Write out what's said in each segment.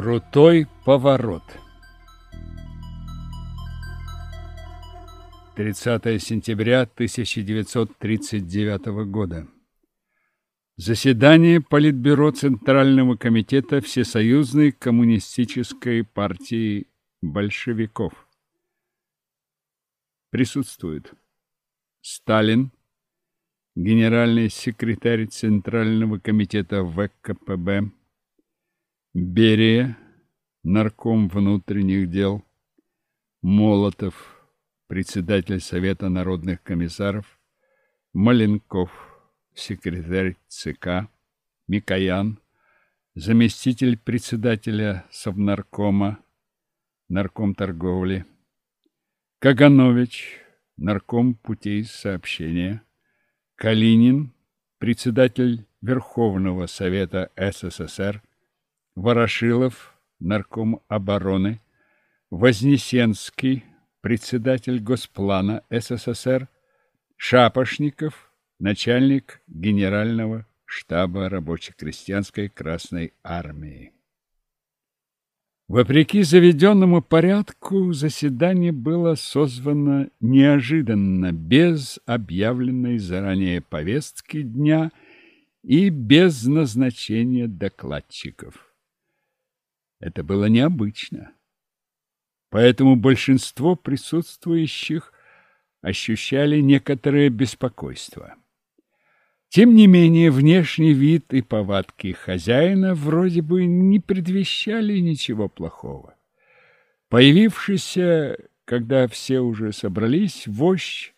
Крутой поворот 30 сентября 1939 года. Заседание Политбюро Центрального комитета Всесоюзной коммунистической партии большевиков. Присутствует Сталин, генеральный секретарь Центрального комитета ВКПБ, Берия, нарком внутренних дел, Молотов, председатель Совета народных комиссаров, Маленков, секретарь ЦК, Микоян, заместитель председателя Совнаркома, нарком торговли, Каганович, нарком путей сообщения, Калинин, председатель Верховного Совета СССР, Ворошилов, нарком обороны, Вознесенский, председатель Госплана СССР, Шапошников, начальник Генерального штаба рабоче-крестьянской Красной Армии. Вопреки заведенному порядку, заседание было созвано неожиданно, без объявленной заранее повестки дня и без назначения докладчиков. Это было необычно. Поэтому большинство присутствующих ощущали некоторое беспокойство. Тем не менее, внешний вид и повадки хозяина вроде бы не предвещали ничего плохого. Появившийся, когда все уже собрались, вождь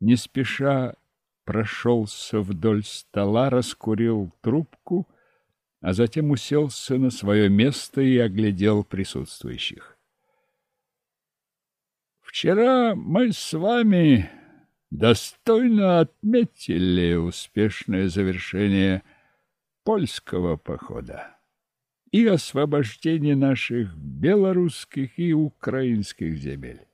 не спеша прошелся вдоль стола, раскурил трубку, а затем уселся на свое место и оглядел присутствующих. «Вчера мы с вами достойно отметили успешное завершение польского похода и освобождение наших белорусских и украинских земель.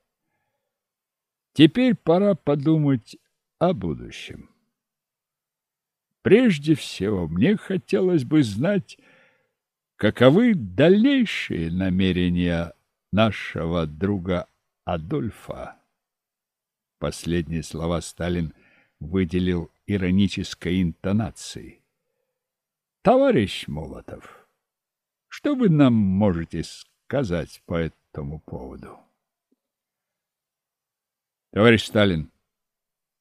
Теперь пора подумать о будущем. Прежде всего, мне хотелось бы знать, каковы дальнейшие намерения нашего друга Адольфа. Последние слова Сталин выделил иронической интонацией. Товарищ Молотов, что вы нам можете сказать по этому поводу? Товарищ Сталин,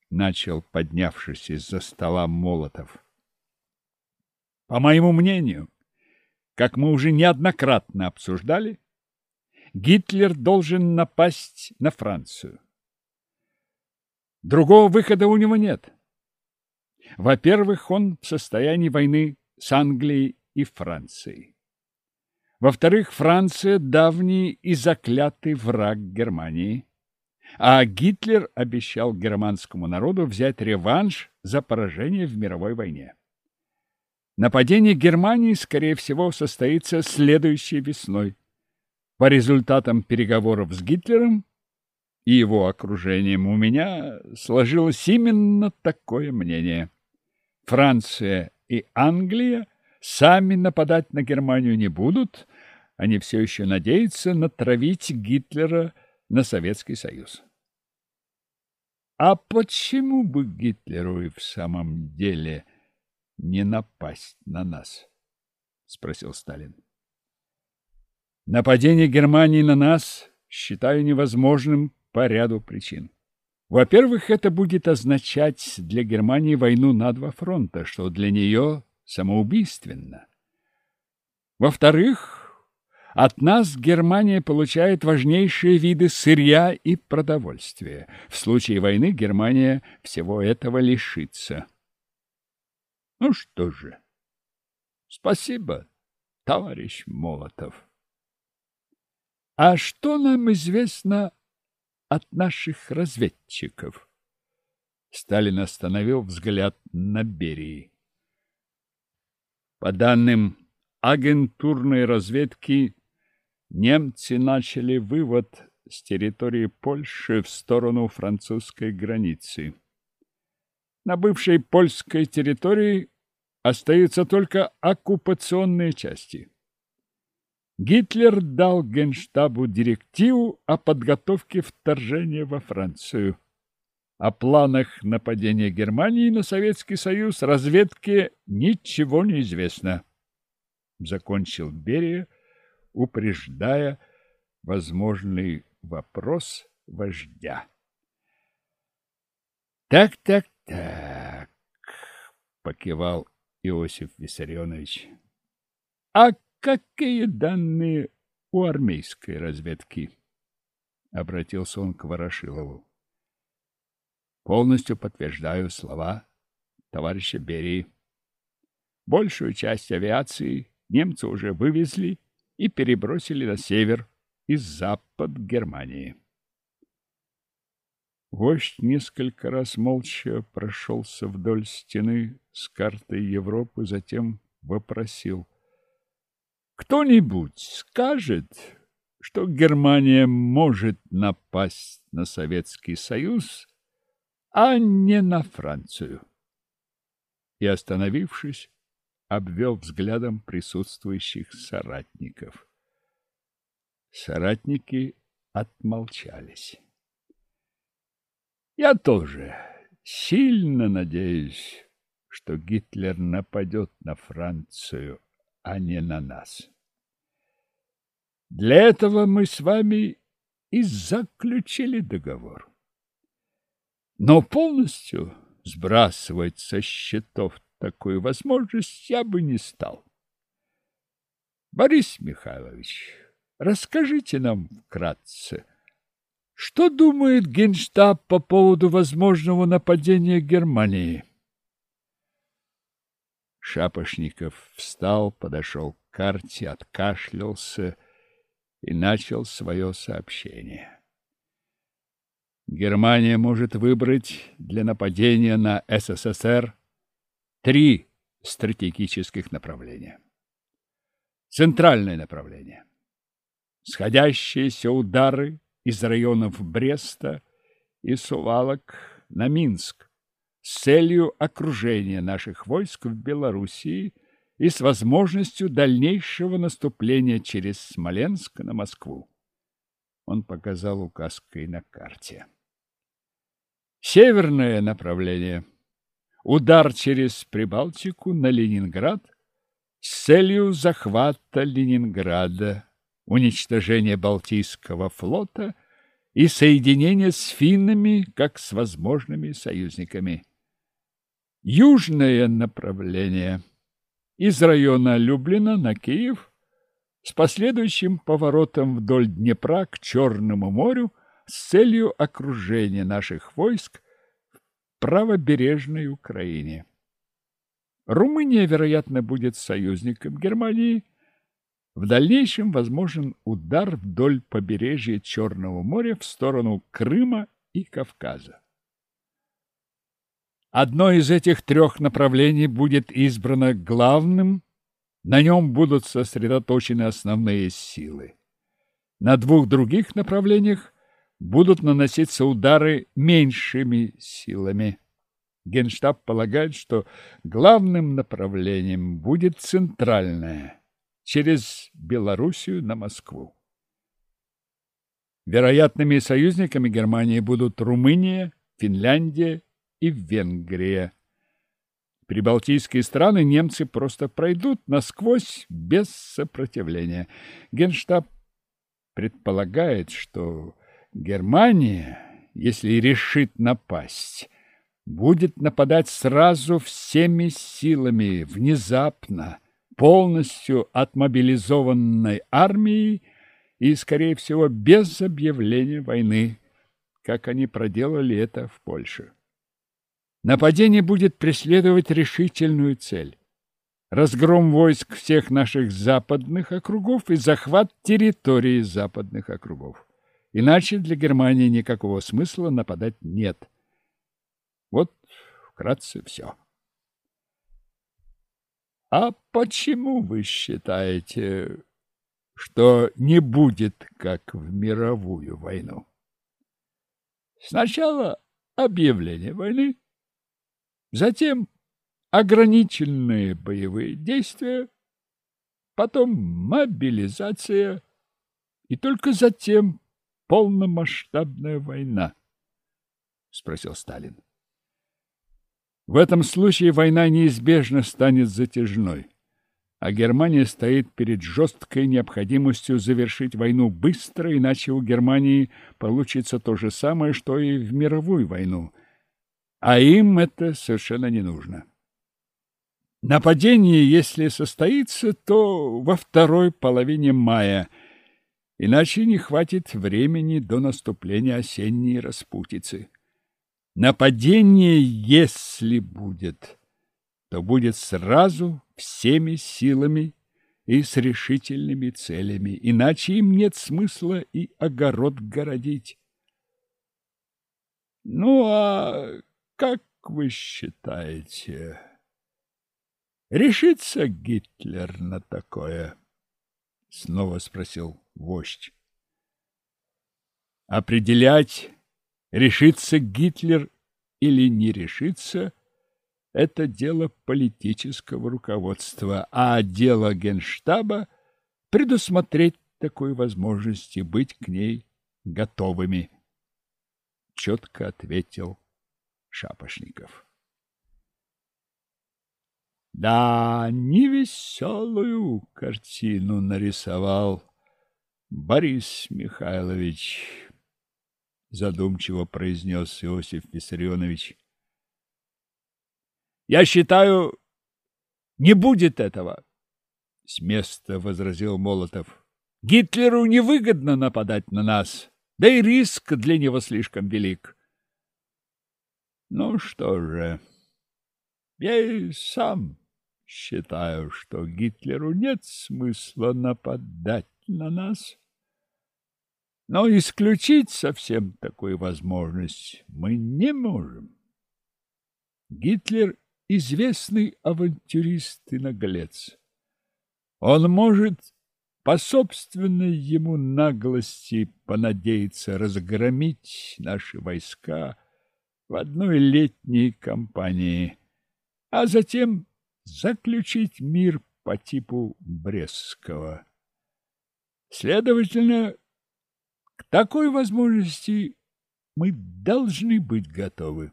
начал, поднявшись из-за стола Молотов. По моему мнению, как мы уже неоднократно обсуждали, Гитлер должен напасть на Францию. Другого выхода у него нет. Во-первых, он в состоянии войны с Англией и Францией. Во-вторых, Франция – давний и заклятый враг Германии. А Гитлер обещал германскому народу взять реванш за поражение в мировой войне. Нападение Германии, скорее всего, состоится следующей весной. По результатам переговоров с Гитлером и его окружением у меня сложилось именно такое мнение. Франция и Англия сами нападать на Германию не будут, они все еще надеются натравить Гитлера на Советский Союз. А почему бы Гитлеру и в самом деле не напасть на нас? спросил Сталин. Нападение Германии на нас считаю невозможным по ряду причин. Во-первых, это будет означать для Германии войну на два фронта, что для нее самоубийственно. Во-вторых, от нас Германия получает важнейшие виды сырья и продовольствия. В случае войны Германия всего этого лишится. Ну что же, спасибо, товарищ Молотов. А что нам известно от наших разведчиков. Сталин остановил взгляд на Берии. По данным агентурной разведки, немцы начали вывод с территории Польши в сторону французской границы. На бывшей польской территории остаются только оккупационные части. Гитлер дал Генштабу директиву о подготовке вторжения во Францию. О планах нападения Германии на Советский Союз разведке ничего не известно. Закончил Берия, упреждая возможный вопрос вождя. Так, так, так, покивал Иосиф Виссарионович. А какие данные у армейской разведки? Обратился он к Ворошилову. Полностью подтверждаю слова товарища Берии. Большую часть авиации немцы уже вывезли и перебросили на север и запад Германии. Вождь несколько раз молча прошелся вдоль стены с картой Европы, затем вопросил. «Кто-нибудь скажет, что Германия может напасть на Советский Союз, а не на Францию?» И, остановившись, обвел взглядом присутствующих соратников. Соратники отмолчались. Я тоже сильно надеюсь, что Гитлер нападет на Францию, а не на нас. Для этого мы с вами и заключили договор. Но полностью сбрасывать со счетов такую возможность я бы не стал. Борис Михайлович, расскажите нам вкратце, что думает Генштаб по поводу возможного нападения Германии? Шапошников встал, подошел к карте, откашлялся и начал свое сообщение. Германия может выбрать для нападения на СССР три стратегических направления. Центральное направление. Сходящиеся удары из районов Бреста и Сувалок на Минск с целью окружения наших войск в Белоруссии и с возможностью дальнейшего наступления через Смоленск на Москву. Он показал указкой на карте. Северное направление. Удар через Прибалтику на Ленинград с целью захвата Ленинграда уничтожение Балтийского флота и соединение с финнами как с возможными союзниками. Южное направление из района Люблина на Киев с последующим поворотом вдоль Днепра к Черному морю с целью окружения наших войск правобережной Украине. Румыния, вероятно, будет союзником Германии – в дальнейшем возможен удар вдоль побережья Черного моря в сторону Крыма и Кавказа. Одно из этих трех направлений будет избрано главным, на нем будут сосредоточены основные силы. На двух других направлениях будут наноситься удары меньшими силами. Генштаб полагает, что главным направлением будет центральное – через Белоруссию на Москву. Вероятными союзниками Германии будут Румыния, Финляндия и Венгрия. Прибалтийские страны немцы просто пройдут насквозь без сопротивления. Генштаб предполагает, что Германия, если решит напасть, будет нападать сразу всеми силами, внезапно, полностью отмобилизованной армией и, скорее всего, без объявления войны, как они проделали это в Польше. Нападение будет преследовать решительную цель – разгром войск всех наших западных округов и захват территории западных округов. Иначе для Германии никакого смысла нападать нет. Вот вкратце все. А почему вы считаете, что не будет, как в мировую войну? Сначала объявление войны, затем ограниченные боевые действия, потом мобилизация и только затем полномасштабная война? — спросил Сталин. В этом случае война неизбежно станет затяжной, а Германия стоит перед жесткой необходимостью завершить войну быстро, иначе у Германии получится то же самое, что и в мировую войну, а им это совершенно не нужно. Нападение, если состоится, то во второй половине мая, иначе не хватит времени до наступления осенней распутицы. Нападение, если будет, то будет сразу всеми силами и с решительными целями, иначе им нет смысла и огород городить. Ну, а как вы считаете, решится Гитлер на такое? Снова спросил вождь. Определять Решится Гитлер или не решится, это дело политического руководства, а дело Генштаба — предусмотреть такую возможность и быть к ней готовыми. Четко ответил Шапошников. Да, невеселую картину нарисовал Борис Михайлович задумчиво произнес Иосиф Виссарионович. Я считаю, не будет этого, с места возразил Молотов. Гитлеру невыгодно нападать на нас, да и риск для него слишком велик. Ну что же, я и сам считаю, что Гитлеру нет смысла нападать на нас. Но исключить совсем такую возможность мы не можем. Гитлер – известный авантюрист и наглец. Он может по собственной ему наглости понадеяться разгромить наши войска в одной летней кампании, а затем заключить мир по типу Брестского. Следовательно, к такой возможности мы должны быть готовы.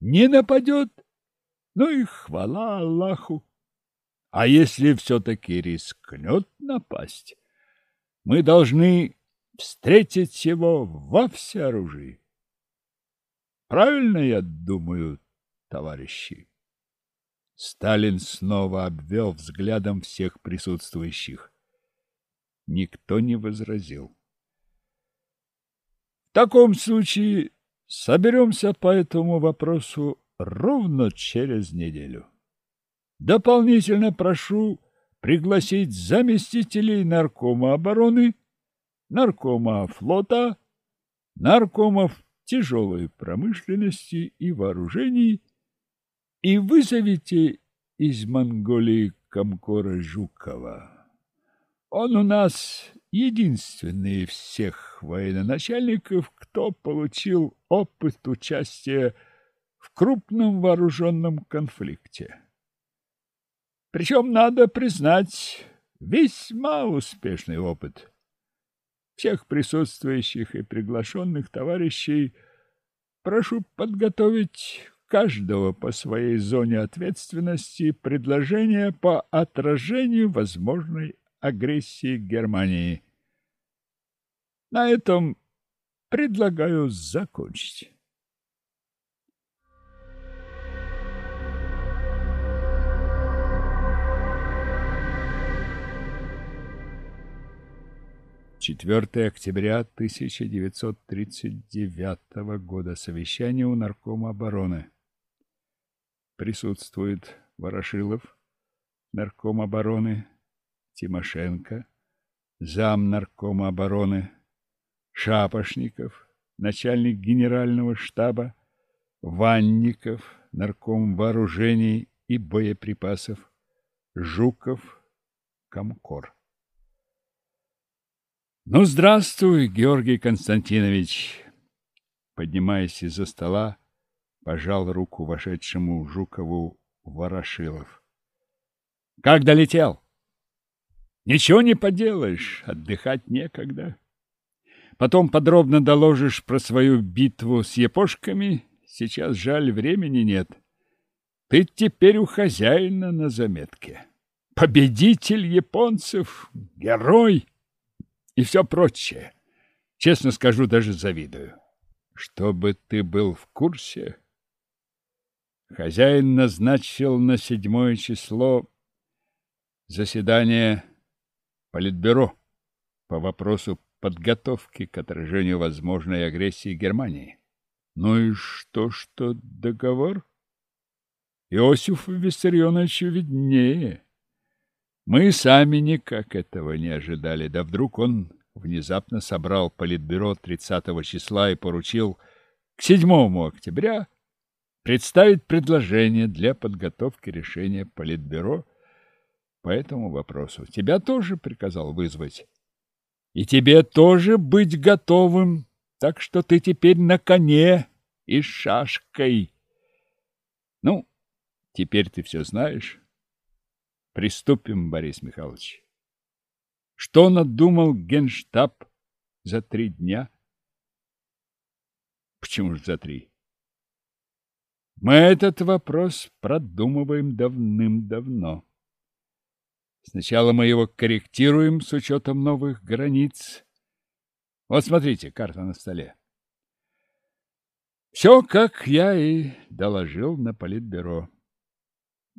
Не нападет, ну и хвала Аллаху. А если все-таки рискнет напасть, мы должны встретить его во всеоружии. Правильно я думаю, товарищи? Сталин снова обвел взглядом всех присутствующих. Никто не возразил таком случае соберемся по этому вопросу ровно через неделю. Дополнительно прошу пригласить заместителей наркома обороны, наркома флота, наркомов тяжелой промышленности и вооружений и вызовите из Монголии Комкора Жукова. Он у нас единственный из всех военачальников, кто получил опыт участия в крупном вооруженном конфликте. Причем, надо признать, весьма успешный опыт. Всех присутствующих и приглашенных товарищей прошу подготовить каждого по своей зоне ответственности предложение по отражению возможной агрессии Германии. На этом предлагаю закончить. Четвертое октября 1939 года. Совещание у Наркома обороны. Присутствует Ворошилов, Нарком обороны, Тимошенко, зам наркома обороны, Шапошников, начальник генерального штаба, Ванников, нарком вооружений и боеприпасов, Жуков, Комкор. Ну, здравствуй, Георгий Константинович. Поднимаясь из-за стола, пожал руку вошедшему Жукову Ворошилов. Как долетел? Ничего не поделаешь, отдыхать некогда. Потом подробно доложишь про свою битву с япошками. Сейчас, жаль, времени нет. Ты теперь у хозяина на заметке. Победитель японцев, герой и все прочее. Честно скажу, даже завидую. Чтобы ты был в курсе, хозяин назначил на седьмое число заседание Политбюро по вопросу подготовки к отражению возможной агрессии Германии. Ну и что, что договор? Иосифу Виссарионовичу виднее. Мы сами никак этого не ожидали, да вдруг он внезапно собрал политбюро 30 числа и поручил к 7 октября представить предложение для подготовки решения политбюро по этому вопросу. Тебя тоже приказал вызвать. И тебе тоже быть готовым, так что ты теперь на коне и шашкой. Ну, теперь ты все знаешь. Приступим, Борис Михайлович. Что надумал генштаб за три дня? Почему же за три? Мы этот вопрос продумываем давным-давно. Сначала мы его корректируем с учетом новых границ. Вот смотрите, карта на столе. Все, как я и доложил на политбюро.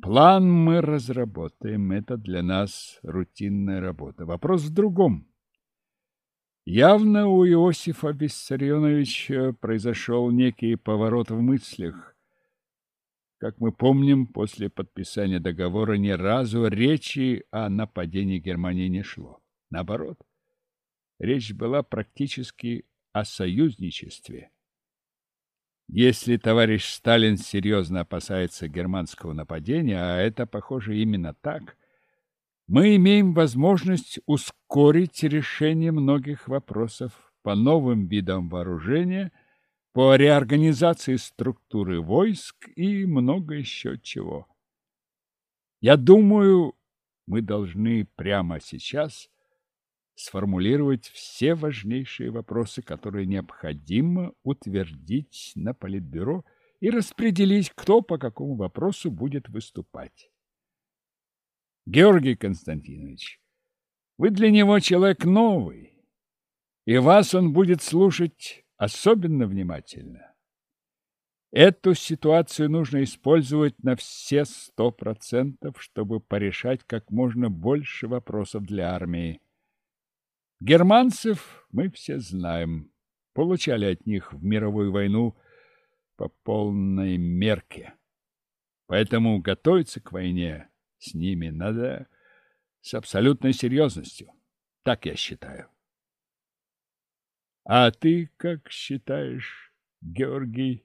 План мы разработаем. Это для нас рутинная работа. Вопрос в другом. Явно у Иосифа Виссарионовича произошел некий поворот в мыслях. Как мы помним, после подписания договора ни разу речи о нападении Германии не шло. Наоборот, речь была практически о союзничестве. Если товарищ Сталин серьезно опасается германского нападения, а это, похоже, именно так, мы имеем возможность ускорить решение многих вопросов по новым видам вооружения – по реорганизации структуры войск и много еще чего. Я думаю, мы должны прямо сейчас сформулировать все важнейшие вопросы, которые необходимо утвердить на Политбюро и распределить, кто по какому вопросу будет выступать. Георгий Константинович, вы для него человек новый, и вас он будет слушать особенно внимательно. Эту ситуацию нужно использовать на все сто процентов, чтобы порешать как можно больше вопросов для армии. Германцев мы все знаем, получали от них в мировую войну по полной мерке. Поэтому готовиться к войне с ними надо с абсолютной серьезностью. Так я считаю. А ты как считаешь, Георгий?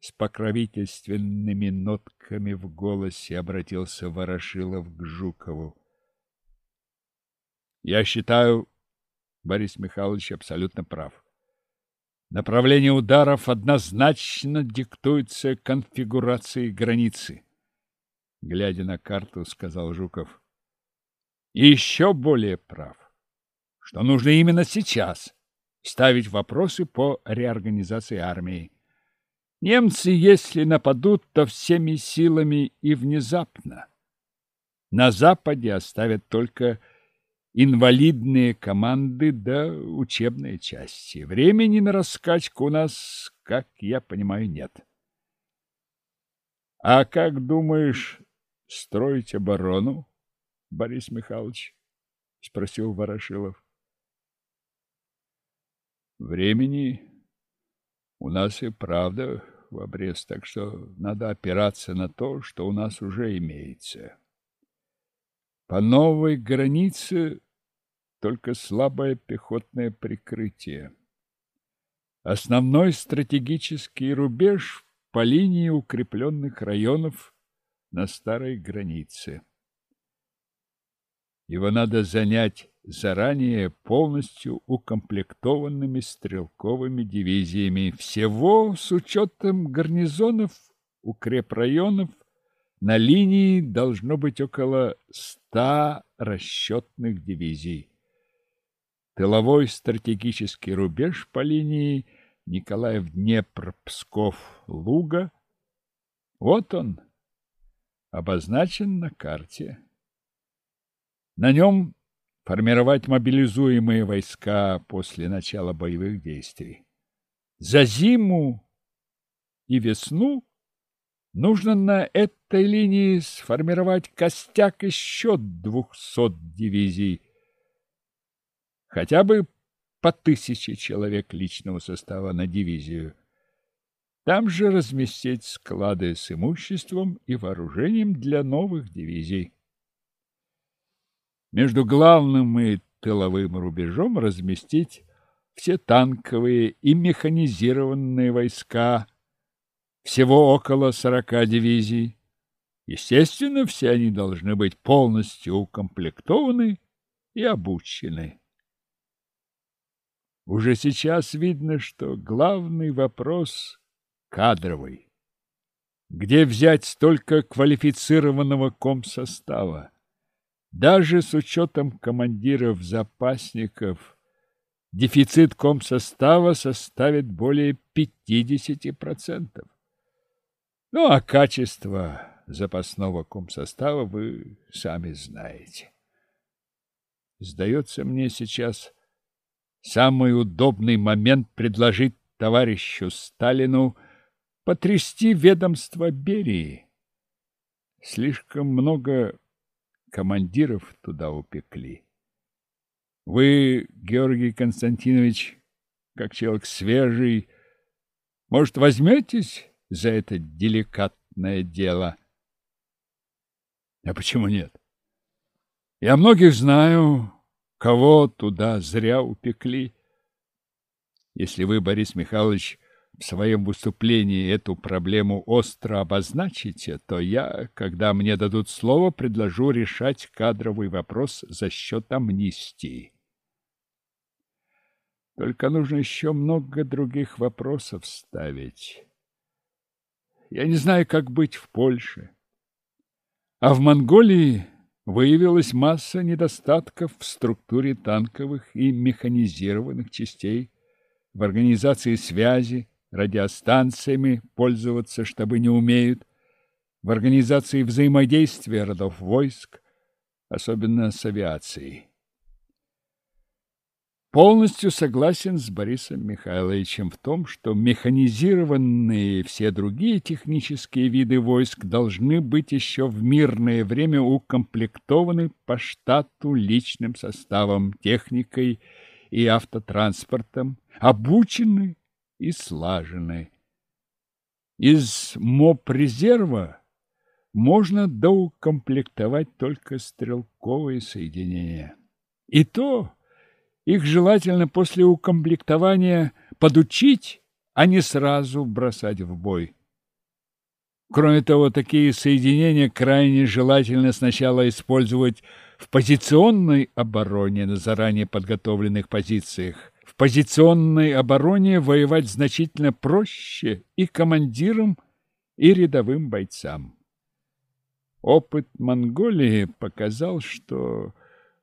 С покровительственными нотками в голосе обратился Ворошилов к Жукову. Я считаю, Борис Михайлович абсолютно прав. Направление ударов однозначно диктуется конфигурацией границы. Глядя на карту, сказал Жуков. И еще более прав, что нужно именно сейчас ставить вопросы по реорганизации армии. Немцы, если нападут, то всеми силами и внезапно. На Западе оставят только инвалидные команды да учебные части. Времени на раскачку у нас, как я понимаю, нет. — А как думаешь строить оборону, Борис Михайлович? — спросил Ворошилов. Времени у нас и правда в обрез, так что надо опираться на то, что у нас уже имеется. По новой границе только слабое пехотное прикрытие. Основной стратегический рубеж по линии укрепленных районов на старой границе. Его надо занять заранее полностью укомплектованными стрелковыми дивизиями. Всего с учетом гарнизонов, укрепрайонов на линии должно быть около ста расчетных дивизий. Тыловой стратегический рубеж по линии Николаев-Днепр-Псков-Луга. Вот он, обозначен на карте. На нем формировать мобилизуемые войска после начала боевых действий. За зиму и весну нужно на этой линии сформировать костяк еще двухсот дивизий, хотя бы по тысяче человек личного состава на дивизию. Там же разместить склады с имуществом и вооружением для новых дивизий. Между главным и тыловым рубежом разместить все танковые и механизированные войска, всего около сорока дивизий. Естественно, все они должны быть полностью укомплектованы и обучены. Уже сейчас видно, что главный вопрос кадровый. Где взять столько квалифицированного комсостава? Даже с учетом командиров-запасников дефицит комсостава составит более 50%. Ну, а качество запасного комсостава вы сами знаете. Сдается мне сейчас самый удобный момент предложить товарищу Сталину потрясти ведомство Берии. Слишком много командиров туда упекли. Вы, Георгий Константинович, как человек свежий, может, возьметесь за это деликатное дело? А почему нет? Я многих знаю, кого туда зря упекли. Если вы, Борис Михайлович, в своем выступлении эту проблему остро обозначите, то я, когда мне дадут слово, предложу решать кадровый вопрос за счет амнистии. Только нужно еще много других вопросов ставить. Я не знаю, как быть в Польше. А в Монголии выявилась масса недостатков в структуре танковых и механизированных частей, в организации связи, радиостанциями пользоваться, чтобы не умеют, в организации взаимодействия родов войск, особенно с авиацией. Полностью согласен с Борисом Михайловичем в том, что механизированные все другие технические виды войск должны быть еще в мирное время укомплектованы по штату личным составом, техникой и автотранспортом, обучены и слажены. Из МОП-резерва можно доукомплектовать только стрелковые соединения. И то их желательно после укомплектования подучить, а не сразу бросать в бой. Кроме того, такие соединения крайне желательно сначала использовать в позиционной обороне на заранее подготовленных позициях, позиционной обороне воевать значительно проще и командирам, и рядовым бойцам. Опыт Монголии показал, что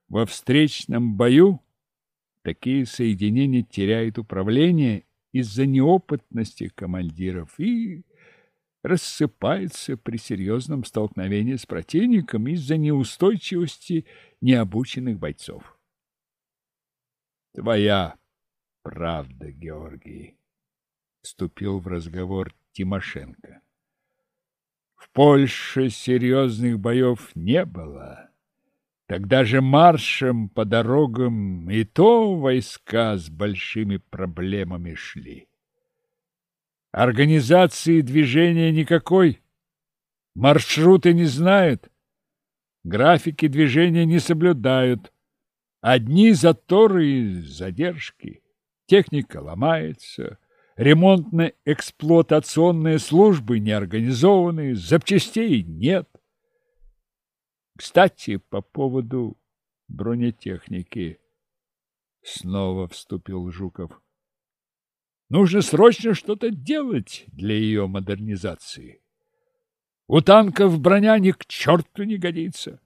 во встречном бою такие соединения теряют управление из-за неопытности командиров и рассыпаются при серьезном столкновении с противником из-за неустойчивости необученных бойцов. Твоя правда, Георгий, вступил в разговор Тимошенко. В Польше серьезных боев не было. Тогда же маршем по дорогам и то войска с большими проблемами шли. Организации движения никакой. Маршруты не знают. Графики движения не соблюдают. Одни заторы и задержки техника ломается, ремонтно-эксплуатационные службы не организованы, запчастей нет. Кстати, по поводу бронетехники снова вступил Жуков. Нужно срочно что-то делать для ее модернизации. У танков броня ни к черту не годится.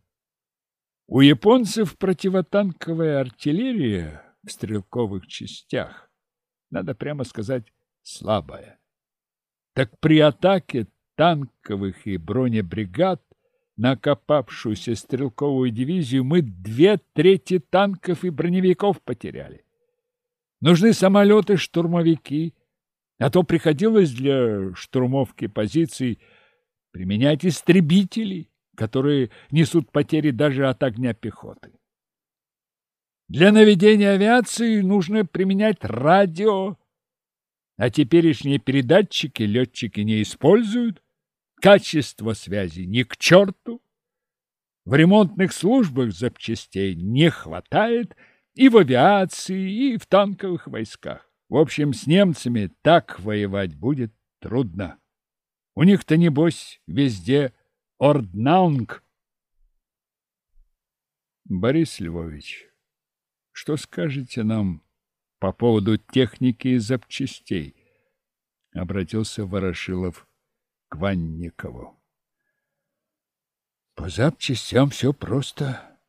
У японцев противотанковая артиллерия в стрелковых частях, надо прямо сказать, слабая. Так при атаке танковых и бронебригад на окопавшуюся стрелковую дивизию мы две трети танков и броневиков потеряли. Нужны самолеты-штурмовики, а то приходилось для штурмовки позиций применять истребители, которые несут потери даже от огня пехоты. Для наведения авиации нужно применять радио, а теперешние передатчики летчики не используют, качество связи ни к черту, в ремонтных службах запчастей не хватает и в авиации, и в танковых войсках. В общем, с немцами так воевать будет трудно. У них-то, небось, везде орднаунг. Борис Львович, что скажете нам по поводу техники и запчастей? Обратился Ворошилов к Ванникову. По запчастям все просто.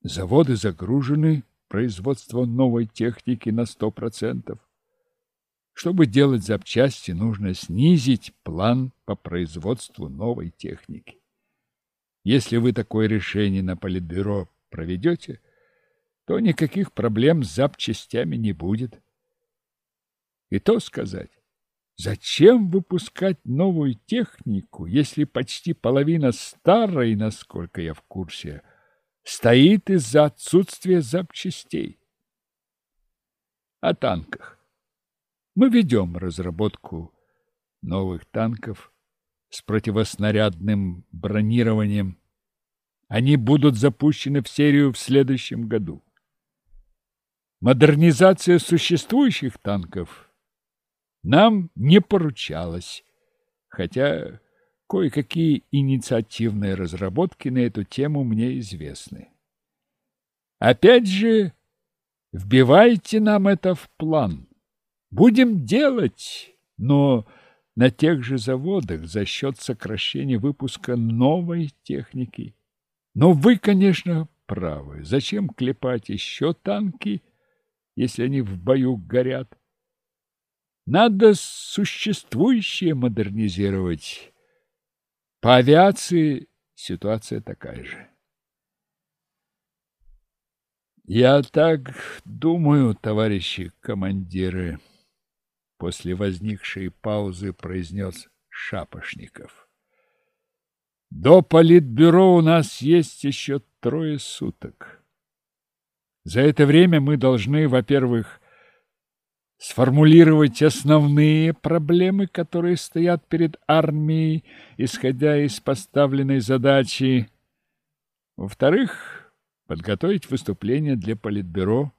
Заводы загружены производством новой техники на сто процентов. Чтобы делать запчасти, нужно снизить план по производству новой техники. Если вы такое решение на политбюро проведете, то никаких проблем с запчастями не будет. И то сказать, Зачем выпускать новую технику, если почти половина старой, насколько я в курсе, стоит из-за отсутствия запчастей? О танках. Мы ведем разработку новых танков с противоснарядным бронированием. Они будут запущены в серию в следующем году. Модернизация существующих танков – нам не поручалось, хотя кое-какие инициативные разработки на эту тему мне известны. Опять же, вбивайте нам это в план. Будем делать, но на тех же заводах за счет сокращения выпуска новой техники. Но вы, конечно, правы. Зачем клепать еще танки, если они в бою горят? Надо существующее модернизировать. По авиации ситуация такая же. Я так думаю, товарищи командиры, после возникшей паузы произнес Шапошников. До политбюро у нас есть еще трое суток. За это время мы должны, во-первых, сформулировать основные проблемы, которые стоят перед армией, исходя из поставленной задачи. Во-вторых, подготовить выступление для Политбюро,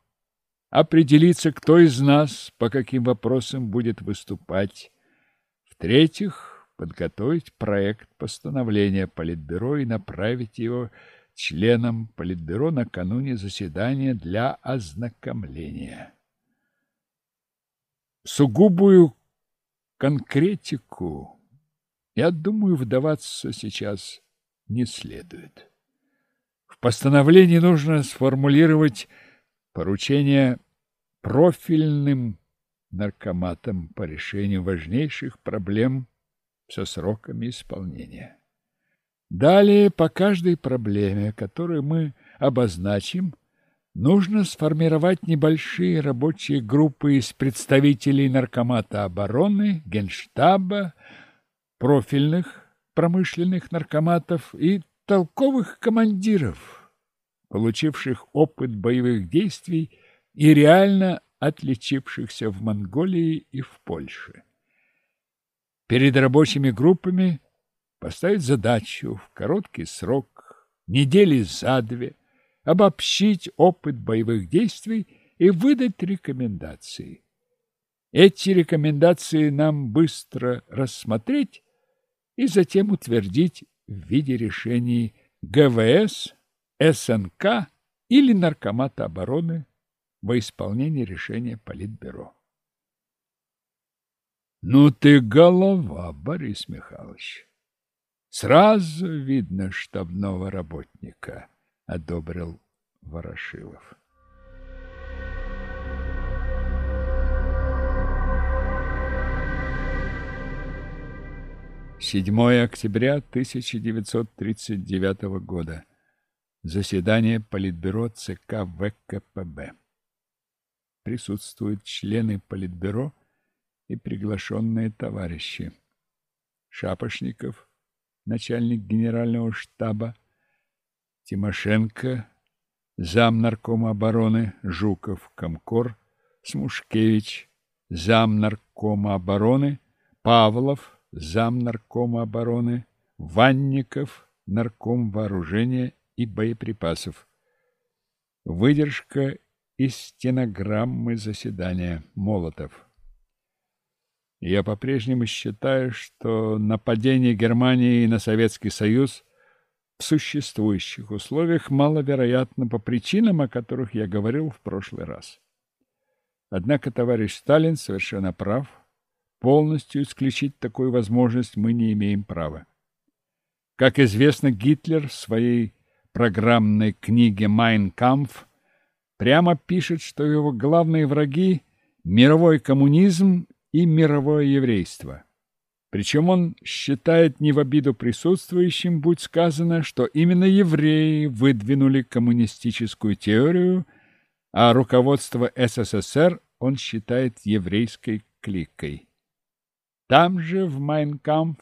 определиться, кто из нас по каким вопросам будет выступать. В-третьих, подготовить проект постановления Политбюро и направить его членам Политбюро накануне заседания для ознакомления сугубую конкретику, я думаю, вдаваться сейчас не следует. В постановлении нужно сформулировать поручение профильным наркоматам по решению важнейших проблем со сроками исполнения. Далее по каждой проблеме, которую мы обозначим, нужно сформировать небольшие рабочие группы из представителей Наркомата обороны, Генштаба, профильных промышленных наркоматов и толковых командиров, получивших опыт боевых действий и реально отличившихся в Монголии и в Польше. Перед рабочими группами поставить задачу в короткий срок, недели за две, обобщить опыт боевых действий и выдать рекомендации. Эти рекомендации нам быстро рассмотреть и затем утвердить в виде решений ГВС, СНК или Наркомата обороны во исполнении решения Политбюро. Ну ты голова, Борис Михайлович. Сразу видно штабного работника одобрил Ворошилов. 7 октября 1939 года. Заседание Политбюро ЦК ВКПБ. Присутствуют члены Политбюро и приглашенные товарищи. Шапошников, начальник генерального штаба, Тимошенко, зам наркома обороны, Жуков, Комкор, Смушкевич, зам наркома обороны, Павлов, зам наркома обороны, Ванников, нарком вооружения и боеприпасов. Выдержка из стенограммы заседания Молотов. Я по-прежнему считаю, что нападение Германии на Советский Союз в существующих условиях маловероятно по причинам, о которых я говорил в прошлый раз. Однако товарищ Сталин совершенно прав, Полностью исключить такую возможность мы не имеем права. Как известно, Гитлер в своей программной книге «Майн Кампф» прямо пишет, что его главные враги – мировой коммунизм и мировое еврейство. Причем он считает не в обиду присутствующим, будь сказано, что именно евреи выдвинули коммунистическую теорию, а руководство СССР он считает еврейской кликой. Там же, в Майнкамп,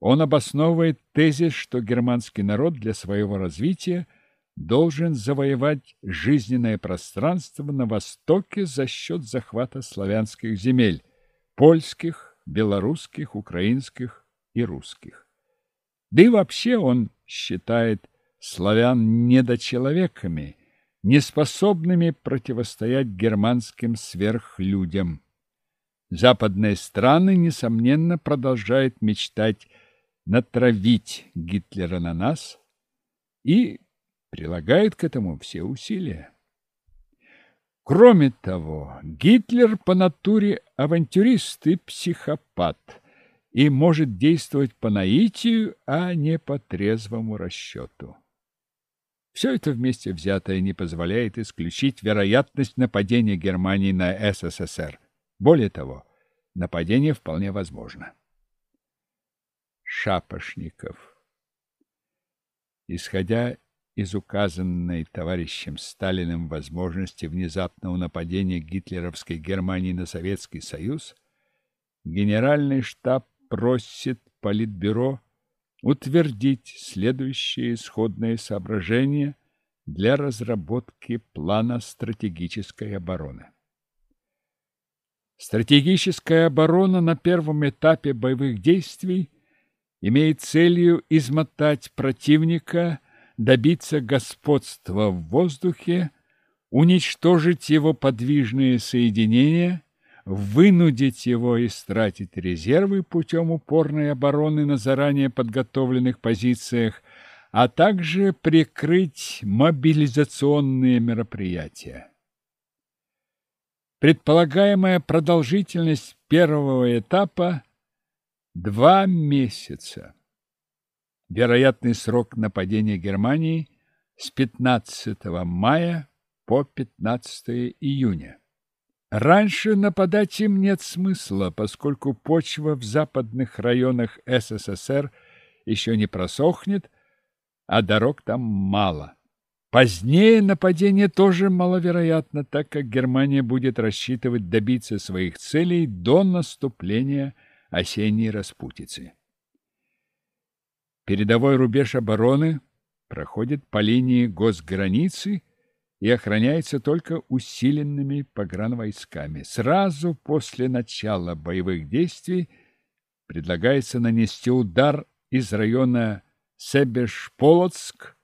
он обосновывает тезис, что германский народ для своего развития должен завоевать жизненное пространство на Востоке за счет захвата славянских земель – польских, белорусских, украинских и русских. Да и вообще он считает славян недочеловеками, неспособными противостоять германским сверхлюдям. Западные страны, несомненно, продолжают мечтать натравить Гитлера на нас и прилагают к этому все усилия. Кроме того, Гитлер по натуре авантюрист и психопат и может действовать по наитию, а не по трезвому расчету. Все это вместе взятое не позволяет исключить вероятность нападения Германии на СССР. Более того, нападение вполне возможно. Шапошников Исходя из указанной товарищем Сталиным возможности внезапного нападения гитлеровской Германии на Советский Союз, Генеральный штаб просит Политбюро утвердить следующие исходные соображения для разработки плана стратегической обороны. Стратегическая оборона на первом этапе боевых действий имеет целью измотать противника, добиться господства в воздухе, уничтожить его подвижные соединения, вынудить его истратить резервы путем упорной обороны на заранее подготовленных позициях, а также прикрыть мобилизационные мероприятия. Предполагаемая продолжительность первого этапа – два месяца. Вероятный срок нападения Германии с 15 мая по 15 июня. Раньше нападать им нет смысла, поскольку почва в западных районах СССР еще не просохнет, а дорог там мало. Позднее нападение тоже маловероятно, так как Германия будет рассчитывать добиться своих целей до наступления осенней распутицы. Передовой рубеж обороны проходит по линии госграницы и охраняется только усиленными погранвойсками. Сразу после начала боевых действий предлагается нанести удар из района Себеш-Полоцк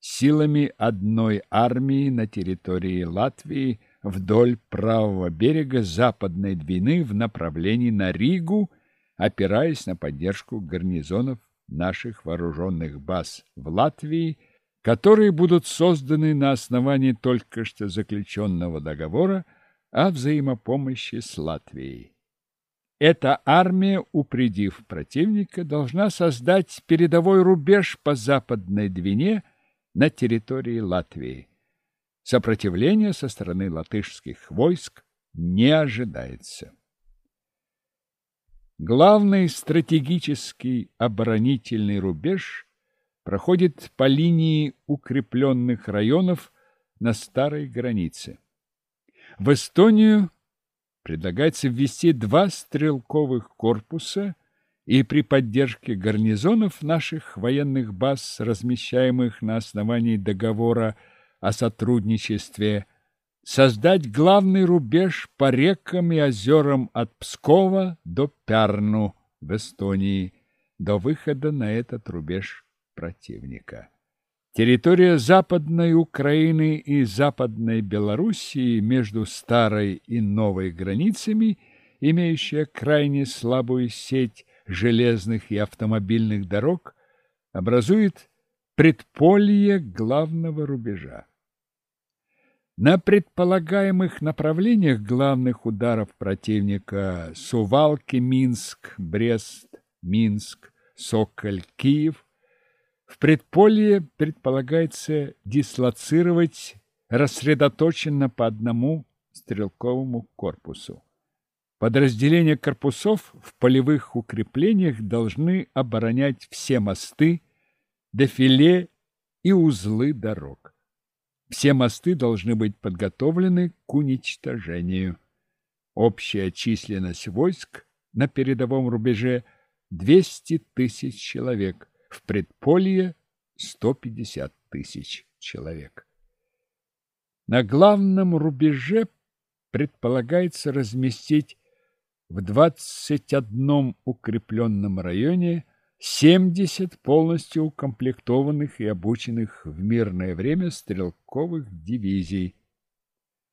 силами одной армии на территории Латвии вдоль правого берега Западной Двины в направлении на Ригу, опираясь на поддержку гарнизонов наших вооруженных баз в Латвии, которые будут созданы на основании только что заключенного договора о взаимопомощи с Латвией. Эта армия, упредив противника, должна создать передовой рубеж по Западной Двине – на территории Латвии. Сопротивления со стороны латышских войск не ожидается. Главный стратегический оборонительный рубеж проходит по линии укрепленных районов на старой границе. В Эстонию предлагается ввести два стрелковых корпуса и при поддержке гарнизонов наших военных баз, размещаемых на основании договора о сотрудничестве, создать главный рубеж по рекам и озерам от Пскова до Пярну в Эстонии до выхода на этот рубеж противника. Территория Западной Украины и Западной Белоруссии между старой и новой границами, имеющая крайне слабую сеть железных и автомобильных дорог, образует предполье главного рубежа. На предполагаемых направлениях главных ударов противника Сувалки, Минск, Брест, Минск, Соколь, Киев в предполье предполагается дислоцировать рассредоточенно по одному стрелковому корпусу. Подразделения корпусов в полевых укреплениях должны оборонять все мосты, дефиле и узлы дорог. Все мосты должны быть подготовлены к уничтожению. Общая численность войск на передовом рубеже 200 тысяч человек, в предполье 150 тысяч человек. На главном рубеже предполагается разместить в 21 укрепленном районе 70 полностью укомплектованных и обученных в мирное время стрелковых дивизий.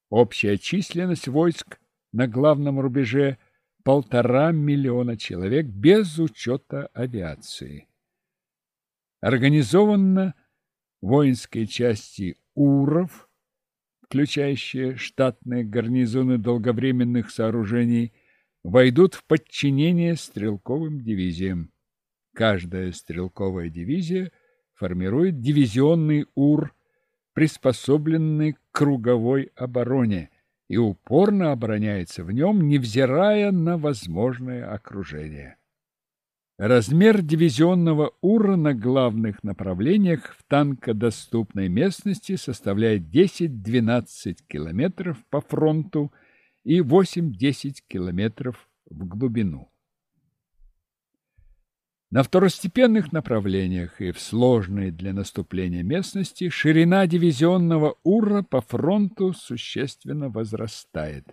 Общая численность войск на главном рубеже – полтора миллиона человек без учета авиации. Организовано воинской части УРов, включающие штатные гарнизоны долговременных сооружений, войдут в подчинение стрелковым дивизиям. Каждая стрелковая дивизия формирует дивизионный УР, приспособленный к круговой обороне, и упорно обороняется в нем, невзирая на возможное окружение. Размер дивизионного УРа на главных направлениях в танкодоступной местности составляет 10-12 километров по фронту и 8-10 километров в глубину. На второстепенных направлениях и в сложной для наступления местности ширина дивизионного УРа по фронту существенно возрастает.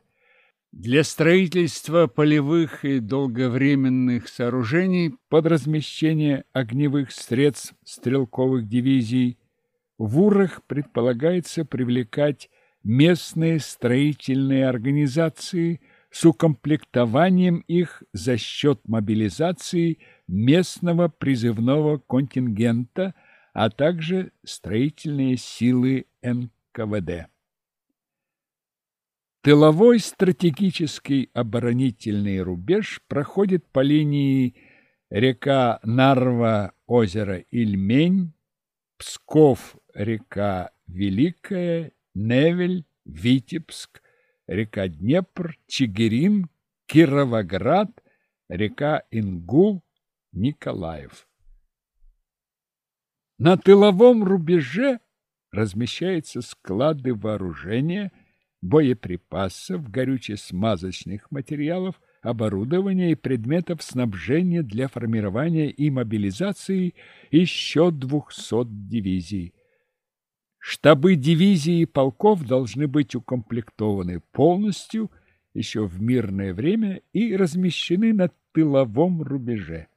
Для строительства полевых и долговременных сооружений под размещение огневых средств стрелковых дивизий в УРах предполагается привлекать местные строительные организации с укомплектованием их за счет мобилизации – местного призывного контингента, а также строительные силы НКВД. Тыловой стратегический оборонительный рубеж проходит по линии река Нарва, озеро Ильмень, Псков, река Великая, Невель, Витебск, река Днепр, Чигирин, Кировоград, река Ингул, Николаев. На тыловом рубеже размещаются склады вооружения, боеприпасов, горюче-смазочных материалов, оборудования и предметов снабжения для формирования и мобилизации еще 200 дивизий. Штабы дивизий и полков должны быть укомплектованы полностью еще в мирное время и размещены на тыловом рубеже.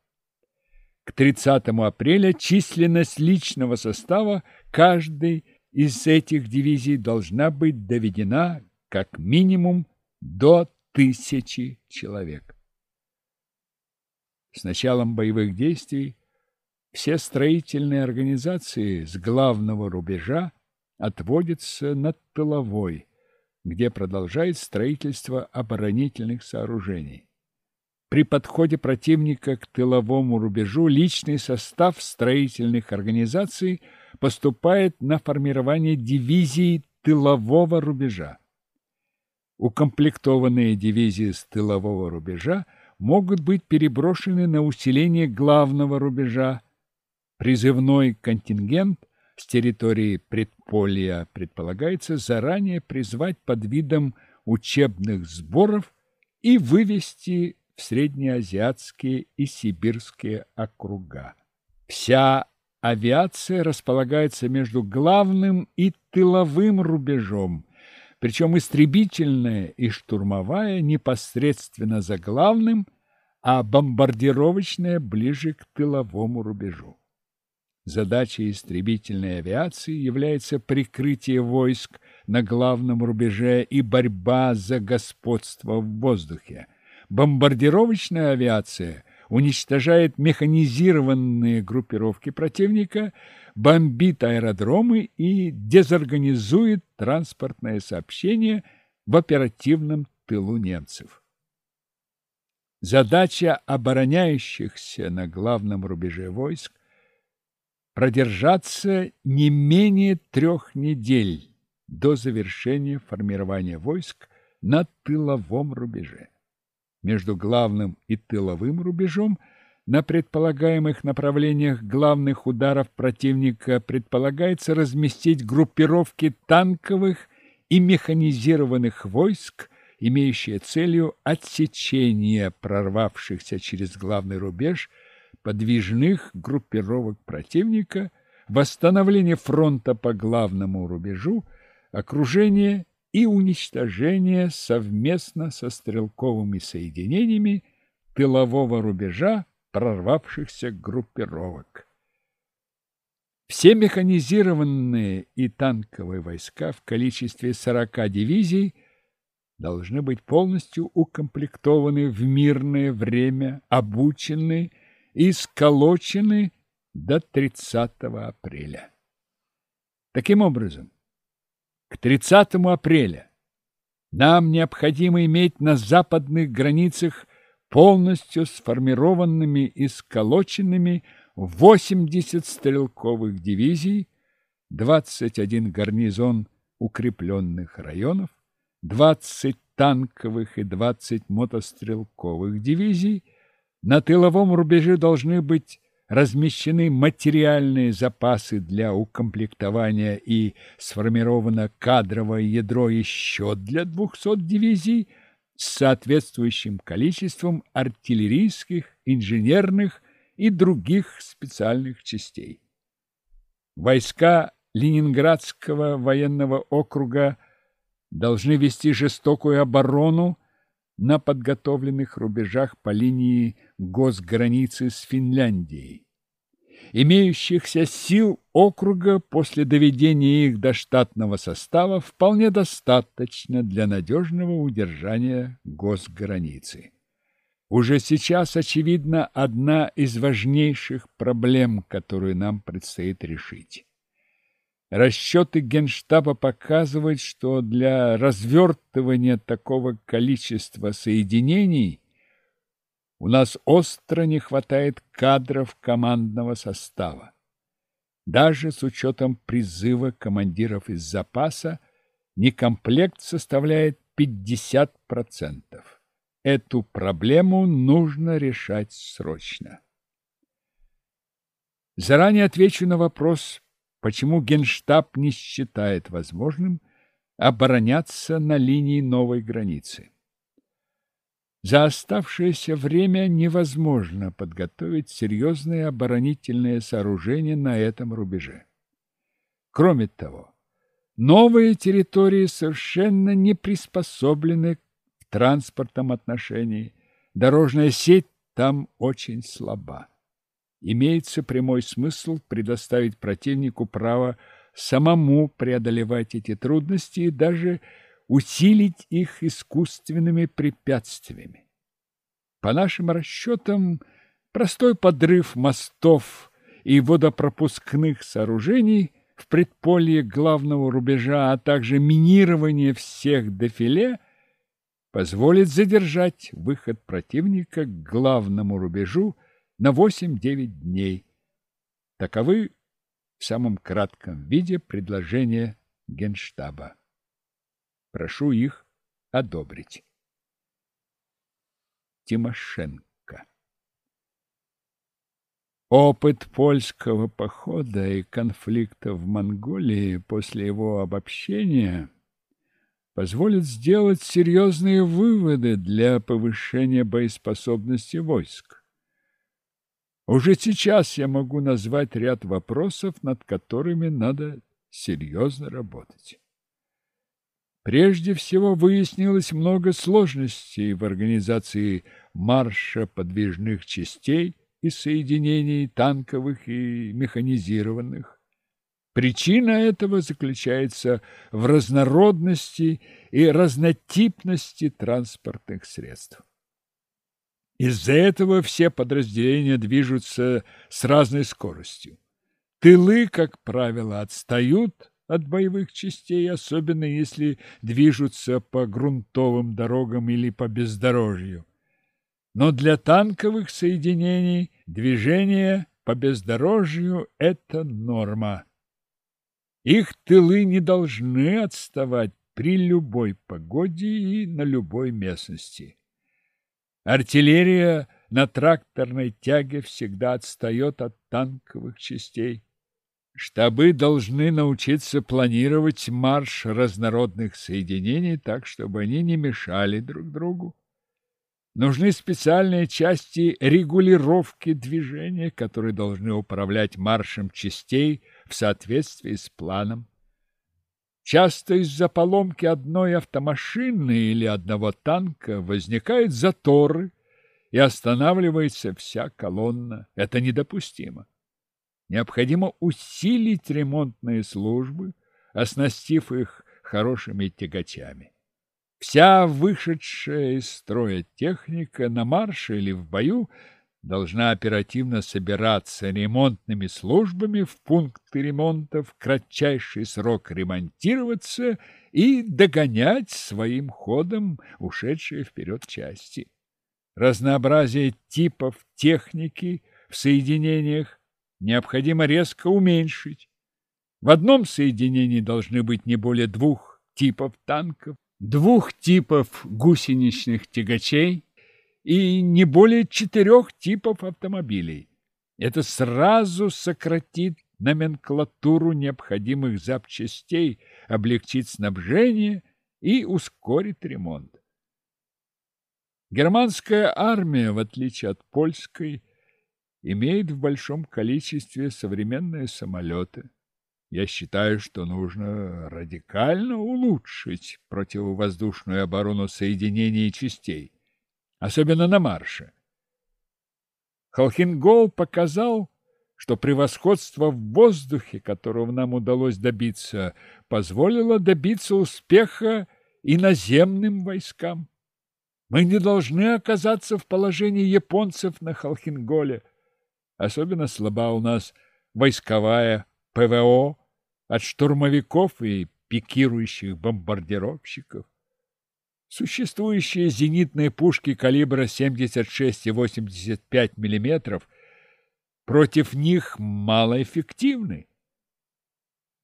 К 30 апреля численность личного состава каждой из этих дивизий должна быть доведена как минимум до тысячи человек. С началом боевых действий все строительные организации с главного рубежа отводятся на тыловой, где продолжает строительство оборонительных сооружений. При подходе противника к тыловому рубежу личный состав строительных организаций поступает на формирование дивизий тылового рубежа. Укомплектованные дивизии с тылового рубежа могут быть переброшены на усиление главного рубежа. Призывной контингент с территории предполья предполагается заранее призвать под видом учебных сборов и вывести среднеазиатские и сибирские округа. Вся авиация располагается между главным и тыловым рубежом, причем истребительная и штурмовая непосредственно за главным, а бомбардировочная ближе к тыловому рубежу. Задачей истребительной авиации является прикрытие войск на главном рубеже и борьба за господство в воздухе. Бомбардировочная авиация уничтожает механизированные группировки противника, бомбит аэродромы и дезорганизует транспортное сообщение в оперативном тылу немцев. Задача обороняющихся на главном рубеже войск продержаться не менее трех недель до завершения формирования войск на тыловом рубеже. Между главным и тыловым рубежом на предполагаемых направлениях главных ударов противника предполагается разместить группировки танковых и механизированных войск, имеющие целью отсечение прорвавшихся через главный рубеж – подвижных группировок противника, восстановление фронта по главному рубежу, окружение и уничтожение совместно со стрелковыми соединениями тылового рубежа прорвавшихся группировок. Все механизированные и танковые войска в количестве 40 дивизий должны быть полностью укомплектованы в мирное время, обучены и сколочены до 30 апреля. Таким образом, к 30 апреля. Нам необходимо иметь на западных границах полностью сформированными и сколоченными 80 стрелковых дивизий, 21 гарнизон укрепленных районов, 20 танковых и 20 мотострелковых дивизий – на тыловом рубеже должны быть размещены материальные запасы для укомплектования и сформировано кадровое ядро еще для 200 дивизий с соответствующим количеством артиллерийских, инженерных и других специальных частей. Войска Ленинградского военного округа должны вести жестокую оборону на подготовленных рубежах по линии госграницы с Финляндией. Имеющихся сил округа после доведения их до штатного состава вполне достаточно для надежного удержания госграницы. Уже сейчас, очевидно, одна из важнейших проблем, которую нам предстоит решить. Расчеты Генштаба показывают, что для развертывания такого количества соединений у нас остро не хватает кадров командного состава. Даже с учетом призыва командиров из запаса некомплект составляет 50%. Эту проблему нужно решать срочно. Заранее отвечу на вопрос, почему Генштаб не считает возможным обороняться на линии новой границы. За оставшееся время невозможно подготовить серьезные оборонительные сооружения на этом рубеже. Кроме того, новые территории совершенно не приспособлены к транспортном отношении, дорожная сеть там очень слаба имеется прямой смысл предоставить противнику право самому преодолевать эти трудности и даже усилить их искусственными препятствиями. По нашим расчетам, простой подрыв мостов и водопропускных сооружений в предполье главного рубежа, а также минирование всех дефиле позволит задержать выход противника к главному рубежу на 8-9 дней. Таковы в самом кратком виде предложение Генштаба. Прошу их одобрить. Тимошенко Опыт польского похода и конфликта в Монголии после его обобщения позволит сделать серьезные выводы для повышения боеспособности войск. Уже сейчас я могу назвать ряд вопросов, над которыми надо серьезно работать. Прежде всего выяснилось много сложностей в организации марша подвижных частей и соединений танковых и механизированных. Причина этого заключается в разнородности и разнотипности транспортных средств. Из-за этого все подразделения движутся с разной скоростью. Тылы, как правило, отстают от боевых частей, особенно если движутся по грунтовым дорогам или по бездорожью. Но для танковых соединений движение по бездорожью – это норма. Их тылы не должны отставать при любой погоде и на любой местности. Артиллерия на тракторной тяге всегда отстает от танковых частей. Штабы должны научиться планировать марш разнородных соединений так, чтобы они не мешали друг другу. Нужны специальные части регулировки движения, которые должны управлять маршем частей в соответствии с планом. Часто из-за поломки одной автомашины или одного танка возникают заторы и останавливается вся колонна. Это недопустимо. Необходимо усилить ремонтные службы, оснастив их хорошими тягачами. Вся вышедшая из строя техника на марше или в бою должна оперативно собираться ремонтными службами в пункты ремонта в кратчайший срок ремонтироваться и догонять своим ходом ушедшие вперед части. Разнообразие типов техники в соединениях необходимо резко уменьшить. В одном соединении должны быть не более двух типов танков, двух типов гусеничных тягачей и не более четырех типов автомобилей. Это сразу сократит номенклатуру необходимых запчастей, облегчит снабжение и ускорит ремонт. Германская армия, в отличие от польской, имеет в большом количестве современные самолеты. Я считаю, что нужно радикально улучшить противовоздушную оборону соединений частей, особенно на марше. Холхингол показал, что превосходство в воздухе, которого нам удалось добиться, позволило добиться успеха и наземным войскам. Мы не должны оказаться в положении японцев на Холхинголе. Особенно слаба у нас войсковая ПВО от штурмовиков и пикирующих бомбардировщиков. Существующие зенитные пушки калибра 76 и 85 мм против них малоэффективны.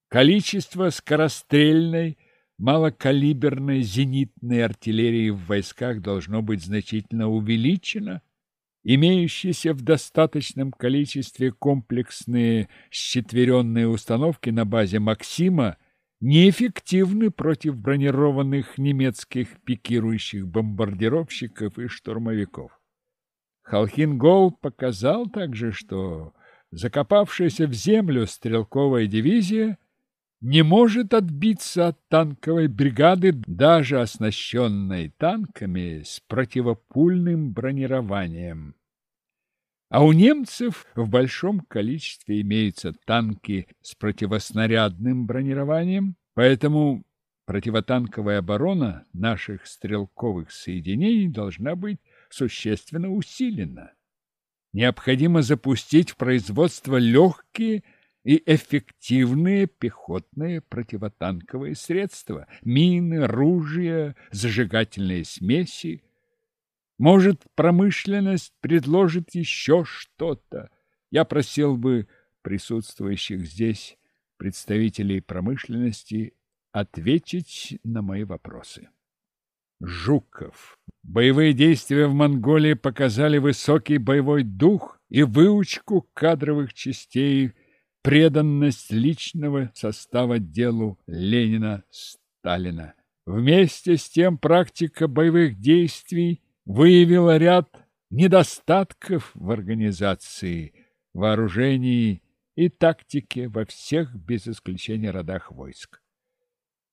Количество скорострельной, малокалиберной зенитной артиллерии в войсках должно быть значительно увеличено, имеющиеся в достаточном количестве комплексные счетверенные установки на базе «Максима» неэффективны против бронированных немецких пикирующих бомбардировщиков и штурмовиков. Халхингол показал также, что закопавшаяся в землю стрелковая дивизия не может отбиться от танковой бригады, даже оснащенной танками с противопульным бронированием. А у немцев в большом количестве имеются танки с противоснарядным бронированием, поэтому противотанковая оборона наших стрелковых соединений должна быть существенно усилена. Необходимо запустить в производство легкие и эффективные пехотные противотанковые средства, мины, ружья, зажигательные смеси. Может, промышленность предложит еще что-то. Я просил бы присутствующих здесь представителей промышленности ответить на мои вопросы. Жуков. Боевые действия в Монголии показали высокий боевой дух и выучку кадровых частей, преданность личного состава делу Ленина-Сталина. Вместе с тем практика боевых действий выявила ряд недостатков в организации, вооружении и тактике во всех без исключения родах войск.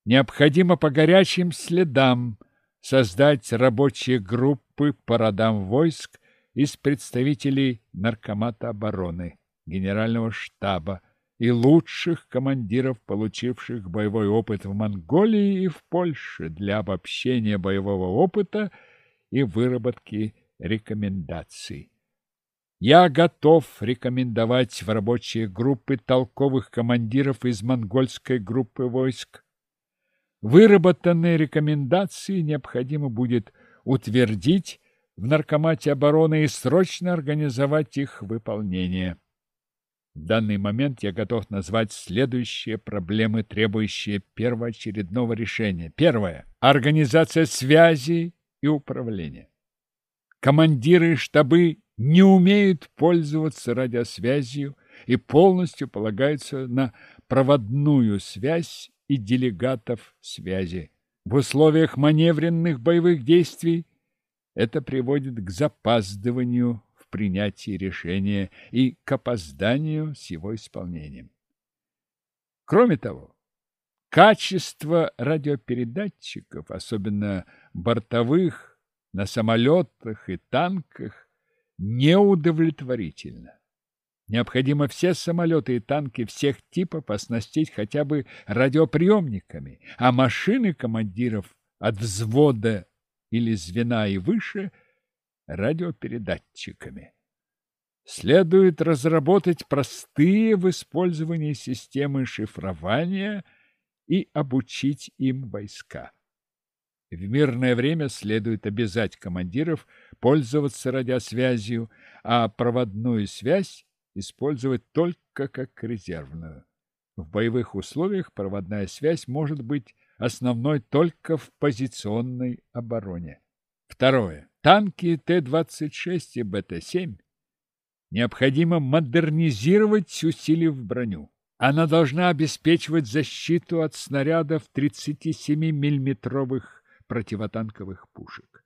Необходимо по горячим следам создать рабочие группы по родам войск из представителей Наркомата обороны, Генерального штаба и лучших командиров, получивших боевой опыт в Монголии и в Польше для обобщения боевого опыта и выработки рекомендаций. Я готов рекомендовать в рабочие группы толковых командиров из монгольской группы войск. Выработанные рекомендации необходимо будет утвердить в Наркомате обороны и срочно организовать их выполнение. В данный момент я готов назвать следующие проблемы, требующие первоочередного решения. Первое. Организация связи и управления. Командиры штабы не умеют пользоваться радиосвязью и полностью полагаются на проводную связь и делегатов связи. В условиях маневренных боевых действий это приводит к запаздыванию в принятии решения и к опозданию с его исполнением. Кроме того, качество радиопередатчиков, особенно бортовых, на самолетах и танках неудовлетворительно. Необходимо все самолеты и танки всех типов оснастить хотя бы радиоприемниками, а машины командиров от взвода или звена и выше – радиопередатчиками. Следует разработать простые в использовании системы шифрования и обучить им войска. В мирное время следует обязать командиров пользоваться радиосвязью, а проводную связь использовать только как резервную. В боевых условиях проводная связь может быть основной только в позиционной обороне. Второе. Танки Т-26 и БТ-7 необходимо модернизировать, усилив броню. Она должна обеспечивать защиту от снарядов 37 миллиметровых противотанковых пушек.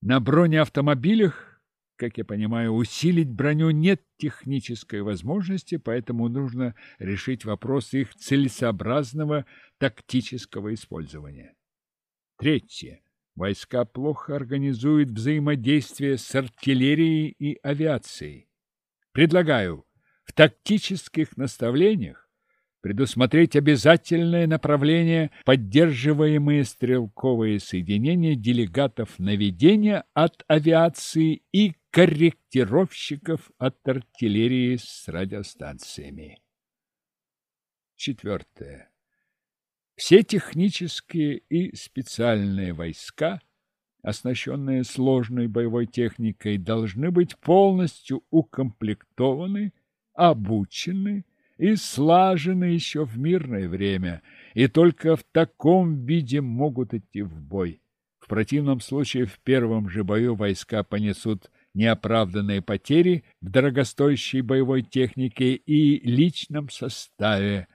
На бронеавтомобилях, как я понимаю, усилить броню нет технической возможности, поэтому нужно решить вопрос их целесообразного тактического использования. Третье. Войска плохо организуют взаимодействие с артиллерией и авиацией. Предлагаю в тактических наставлениях предусмотреть обязательное направление, поддерживаемые стрелковые соединения делегатов наведения от авиации и корректировщиков от артиллерии с радиостанциями. Четвертое. Все технические и специальные войска, оснащенные сложной боевой техникой, должны быть полностью укомплектованы, обучены и слажены еще в мирное время, и только в таком виде могут идти в бой. В противном случае в первом же бою войска понесут неоправданные потери в дорогостоящей боевой технике и личном составе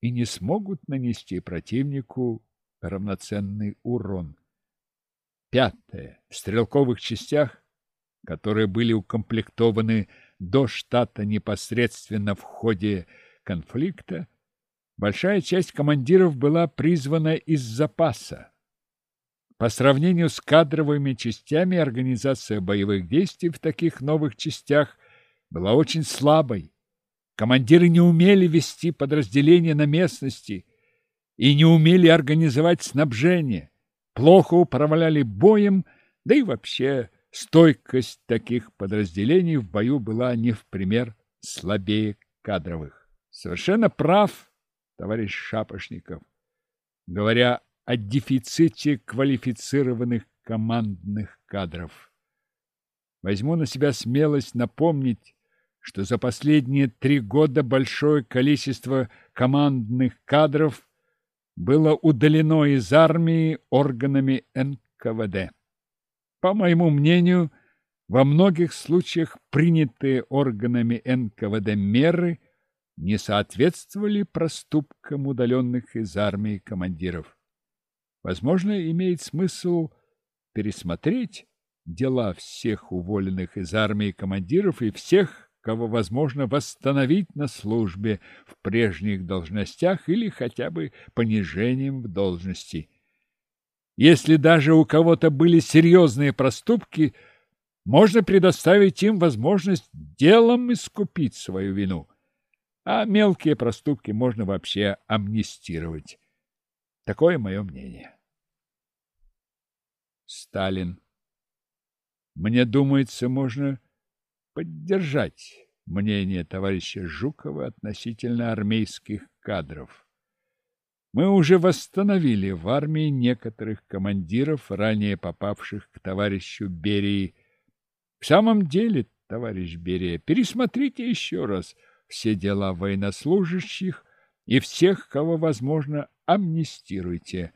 и не смогут нанести противнику равноценный урон. Пятое. В стрелковых частях, которые были укомплектованы до штата непосредственно в ходе конфликта, большая часть командиров была призвана из запаса. По сравнению с кадровыми частями, организация боевых действий в таких новых частях была очень слабой. Командиры не умели вести подразделения на местности и не умели организовать снабжение, плохо управляли боем, да и вообще Стойкость таких подразделений в бою была не в пример слабее кадровых. Совершенно прав товарищ Шапошников, говоря о дефиците квалифицированных командных кадров. Возьму на себя смелость напомнить, что за последние три года большое количество командных кадров было удалено из армии органами НКВД. По моему мнению, во многих случаях принятые органами НКВД меры не соответствовали проступкам удаленных из армии командиров. Возможно, имеет смысл пересмотреть дела всех уволенных из армии командиров и всех, кого возможно восстановить на службе в прежних должностях или хотя бы понижением в должности. Если даже у кого-то были серьезные проступки, можно предоставить им возможность делом искупить свою вину, а мелкие проступки можно вообще амнистировать. Такое мое мнение. Сталин. Мне думается, можно поддержать мнение товарища Жукова относительно армейских кадров. Мы уже восстановили в армии некоторых командиров, ранее попавших к товарищу Берии. В самом деле, товарищ Берия, пересмотрите еще раз все дела военнослужащих и всех, кого возможно, амнистируйте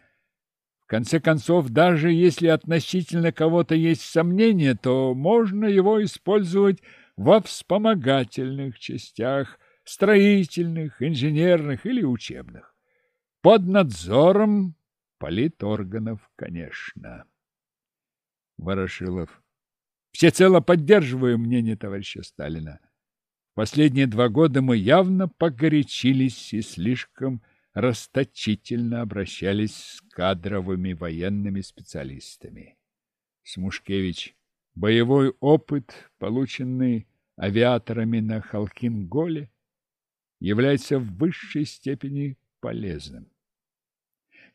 конце концов, даже если относительно кого-то есть сомнения, то можно его использовать во вспомогательных частях, строительных, инженерных или учебных. Под надзором политорганов, конечно. Ворошилов. Всецело поддерживаю мнение товарища Сталина. Последние два года мы явно погорячились и слишком расточительно обращались с кадровыми военными специалистами. Смушкевич. Боевой опыт, полученный авиаторами на Халкин-Голе, является в высшей степени полезным.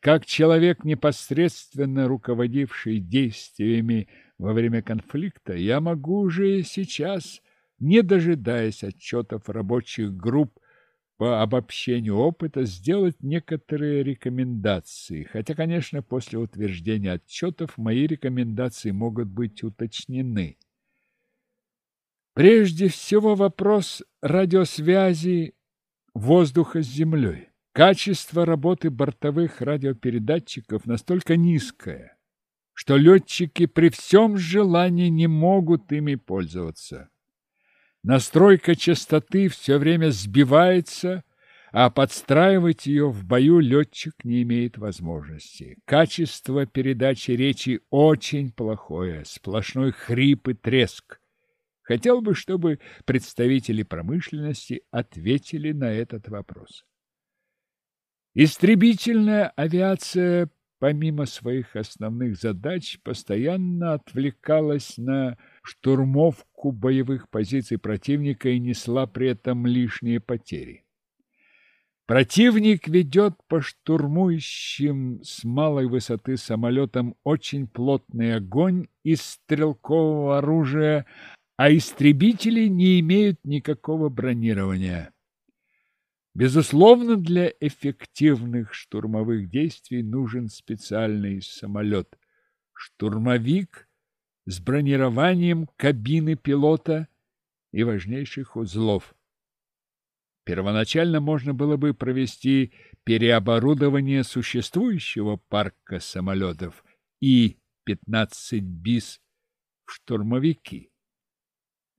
Как человек, непосредственно руководивший действиями во время конфликта, я могу уже сейчас, не дожидаясь отчетов рабочих групп, по обобщению опыта сделать некоторые рекомендации, хотя, конечно, после утверждения отчетов мои рекомендации могут быть уточнены. Прежде всего вопрос радиосвязи воздуха с землей. Качество работы бортовых радиопередатчиков настолько низкое, что летчики при всем желании не могут ими пользоваться. Настройка частоты все время сбивается, а подстраивать ее в бою летчик не имеет возможности. Качество передачи речи очень плохое, сплошной хрип и треск. Хотел бы, чтобы представители промышленности ответили на этот вопрос. Истребительная авиация, помимо своих основных задач, постоянно отвлекалась на штурмовку боевых позиций противника и несла при этом лишние потери. Противник ведет по штурмующим с малой высоты самолетам очень плотный огонь из стрелкового оружия, а истребители не имеют никакого бронирования. Безусловно, для эффективных штурмовых действий нужен специальный самолет. Штурмовик с бронированием кабины пилота и важнейших узлов. Первоначально можно было бы провести переоборудование существующего парка самолетов И-15 БИС в штурмовики.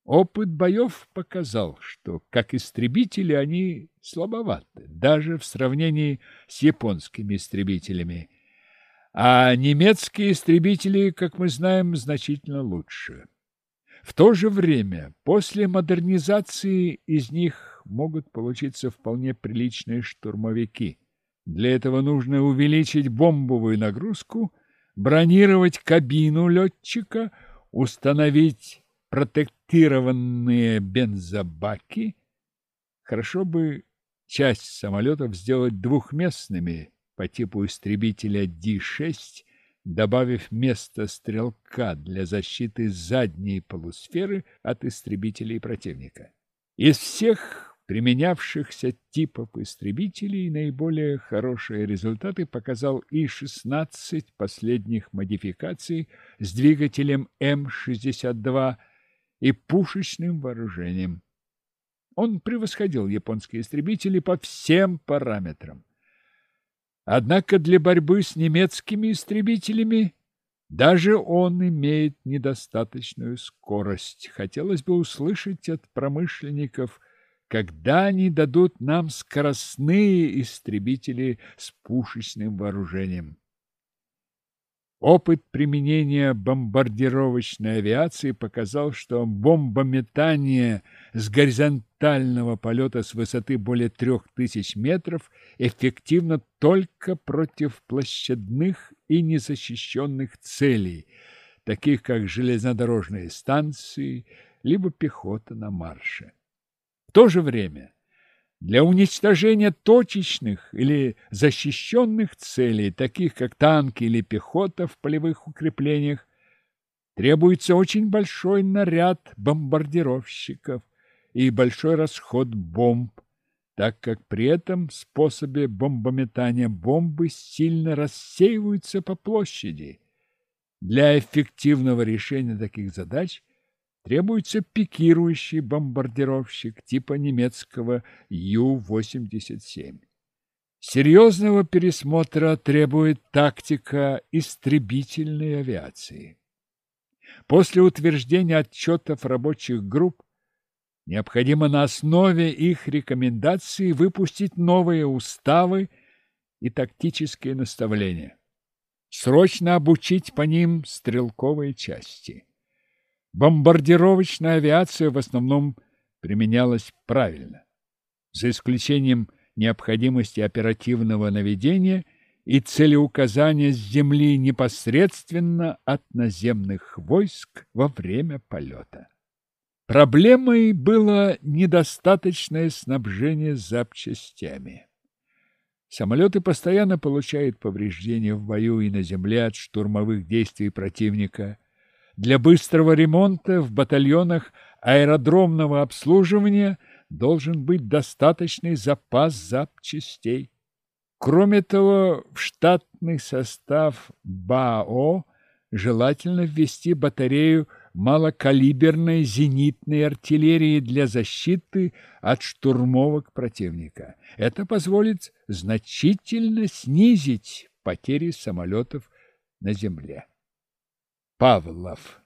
Опыт боев показал, что как истребители они слабоваты, даже в сравнении с японскими истребителями – а немецкие истребители, как мы знаем, значительно лучше. В то же время, после модернизации из них могут получиться вполне приличные штурмовики. Для этого нужно увеличить бомбовую нагрузку, бронировать кабину летчика, установить протектированные бензобаки. Хорошо бы часть самолетов сделать двухместными, по типу истребителя Ди-6, добавив место стрелка для защиты задней полусферы от истребителей противника. Из всех применявшихся типов истребителей наиболее хорошие результаты показал И-16 последних модификаций с двигателем М-62 и пушечным вооружением. он превосходил японские истребители по всем параметрам. Однако для борьбы с немецкими истребителями даже он имеет недостаточную скорость. Хотелось бы услышать от промышленников, когда они дадут нам скоростные истребители с пушечным вооружением. Опыт применения бомбардировочной авиации показал, что бомбометание с горизонтального полета с высоты более трех тысяч метров эффективно только против площадных и незащищенных целей, таких как железнодорожные станции, либо пехота на марше. В то же время для уничтожения точечных или защищенных целей, таких как танки или пехота в полевых укреплениях, требуется очень большой наряд бомбардировщиков и большой расход бомб, так как при этом способе бомбометания бомбы сильно рассеиваются по площади. Для эффективного решения таких задач требуется пикирующий бомбардировщик типа немецкого Ю-87. Серьезного пересмотра требует тактика истребительной авиации. После утверждения отчетов рабочих групп необходимо на основе их рекомендаций выпустить новые уставы и тактические наставления. Срочно обучить по ним стрелковые части. Бомбардировочная авиация в основном применялась правильно, за исключением необходимости оперативного наведения и целеуказания с земли непосредственно от наземных войск во время полета. Проблемой было недостаточное снабжение запчастями. Самолеты постоянно получают повреждения в бою и на земле от штурмовых действий противника – для быстрого ремонта в батальонах аэродромного обслуживания должен быть достаточный запас запчастей. Кроме того, в штатный состав БАО желательно ввести батарею малокалиберной зенитной артиллерии для защиты от штурмовок противника. Это позволит значительно снизить потери самолетов на земле. Павлов.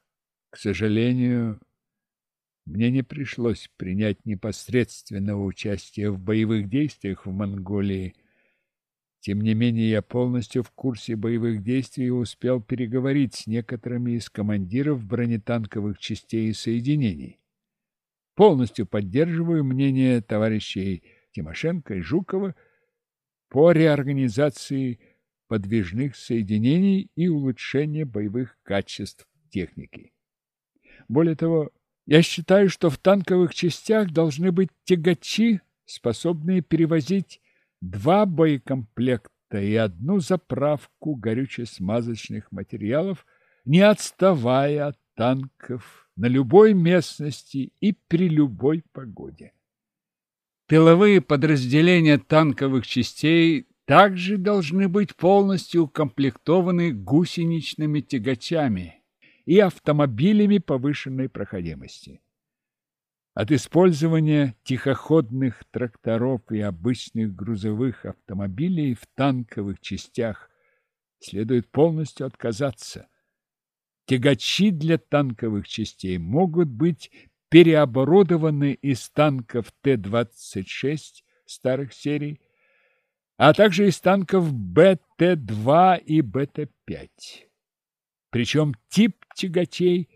К сожалению, мне не пришлось принять непосредственного участия в боевых действиях в Монголии. Тем не менее, я полностью в курсе боевых действий и успел переговорить с некоторыми из командиров бронетанковых частей и соединений. Полностью поддерживаю мнение товарищей Тимошенко и Жукова по реорганизации подвижных соединений и улучшения боевых качеств техники. Более того, я считаю, что в танковых частях должны быть тягачи, способные перевозить два боекомплекта и одну заправку горюче-смазочных материалов, не отставая от танков на любой местности и при любой погоде. Тыловые подразделения танковых частей также должны быть полностью укомплектованы гусеничными тягачами и автомобилями повышенной проходимости. От использования тихоходных тракторов и обычных грузовых автомобилей в танковых частях следует полностью отказаться. Тягачи для танковых частей могут быть переоборудованы из танков Т-26 старых серий а также из танков БТ-2 и БТ-5. Причем тип тягачей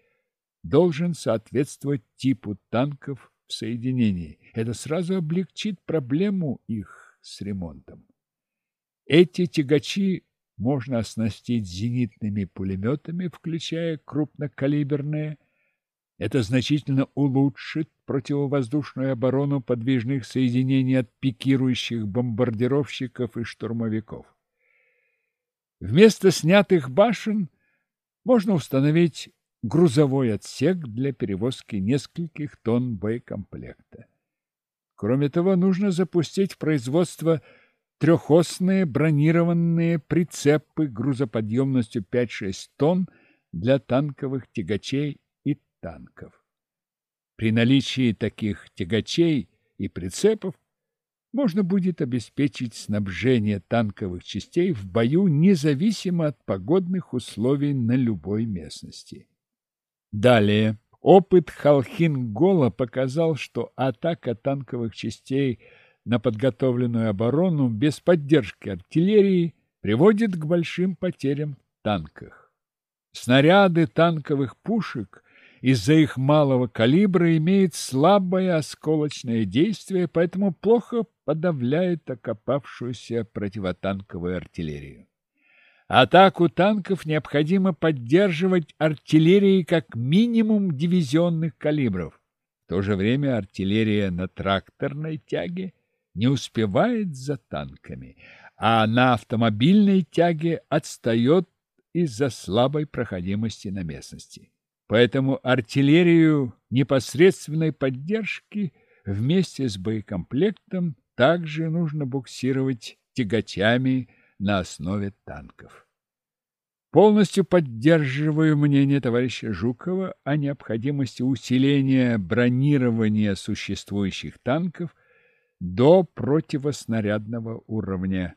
должен соответствовать типу танков в соединении. Это сразу облегчит проблему их с ремонтом. Эти тягачи можно оснастить зенитными пулеметами, включая крупнокалиберные, это значительно улучшит противовоздушную оборону подвижных соединений от пикирующих бомбардировщиков и штурмовиков. Вместо снятых башен можно установить грузовой отсек для перевозки нескольких тонн боекомплекта. Кроме того, нужно запустить в производство трехосные бронированные прицепы грузоподъемностью 5-6 тонн для танковых тягачей танков. При наличии таких тягачей и прицепов, можно будет обеспечить снабжение танковых частей в бою независимо от погодных условий на любой местности. Далее. Опыт Халхин-Гола показал, что атака танковых частей на подготовленную оборону без поддержки артиллерии приводит к большим потерям в танках. Снаряды танковых пушек из-за их малого калибра имеют слабое осколочное действие, поэтому плохо подавляют окопавшуюся противотанковую артиллерию. Атаку танков необходимо поддерживать артиллерией как минимум дивизионных калибров. В то же время артиллерия на тракторной тяге не успевает за танками, а на автомобильной тяге отстает из-за слабой проходимости на местности. Поэтому артиллерию непосредственной поддержки вместе с боекомплектом также нужно буксировать тягачами на основе танков. Полностью поддерживаю мнение товарища Жукова о необходимости усиления бронирования существующих танков до противоснарядного уровня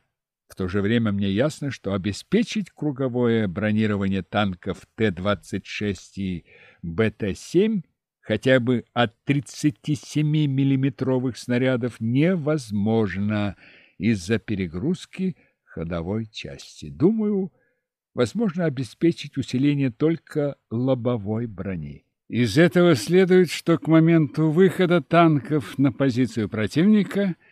в то же время мне ясно, что обеспечить круговое бронирование танков Т-26 и БТ-7 хотя бы от 37 миллиметровых снарядов невозможно из-за перегрузки ходовой части. Думаю, возможно обеспечить усиление только лобовой брони. Из этого следует, что к моменту выхода танков на позицию противника –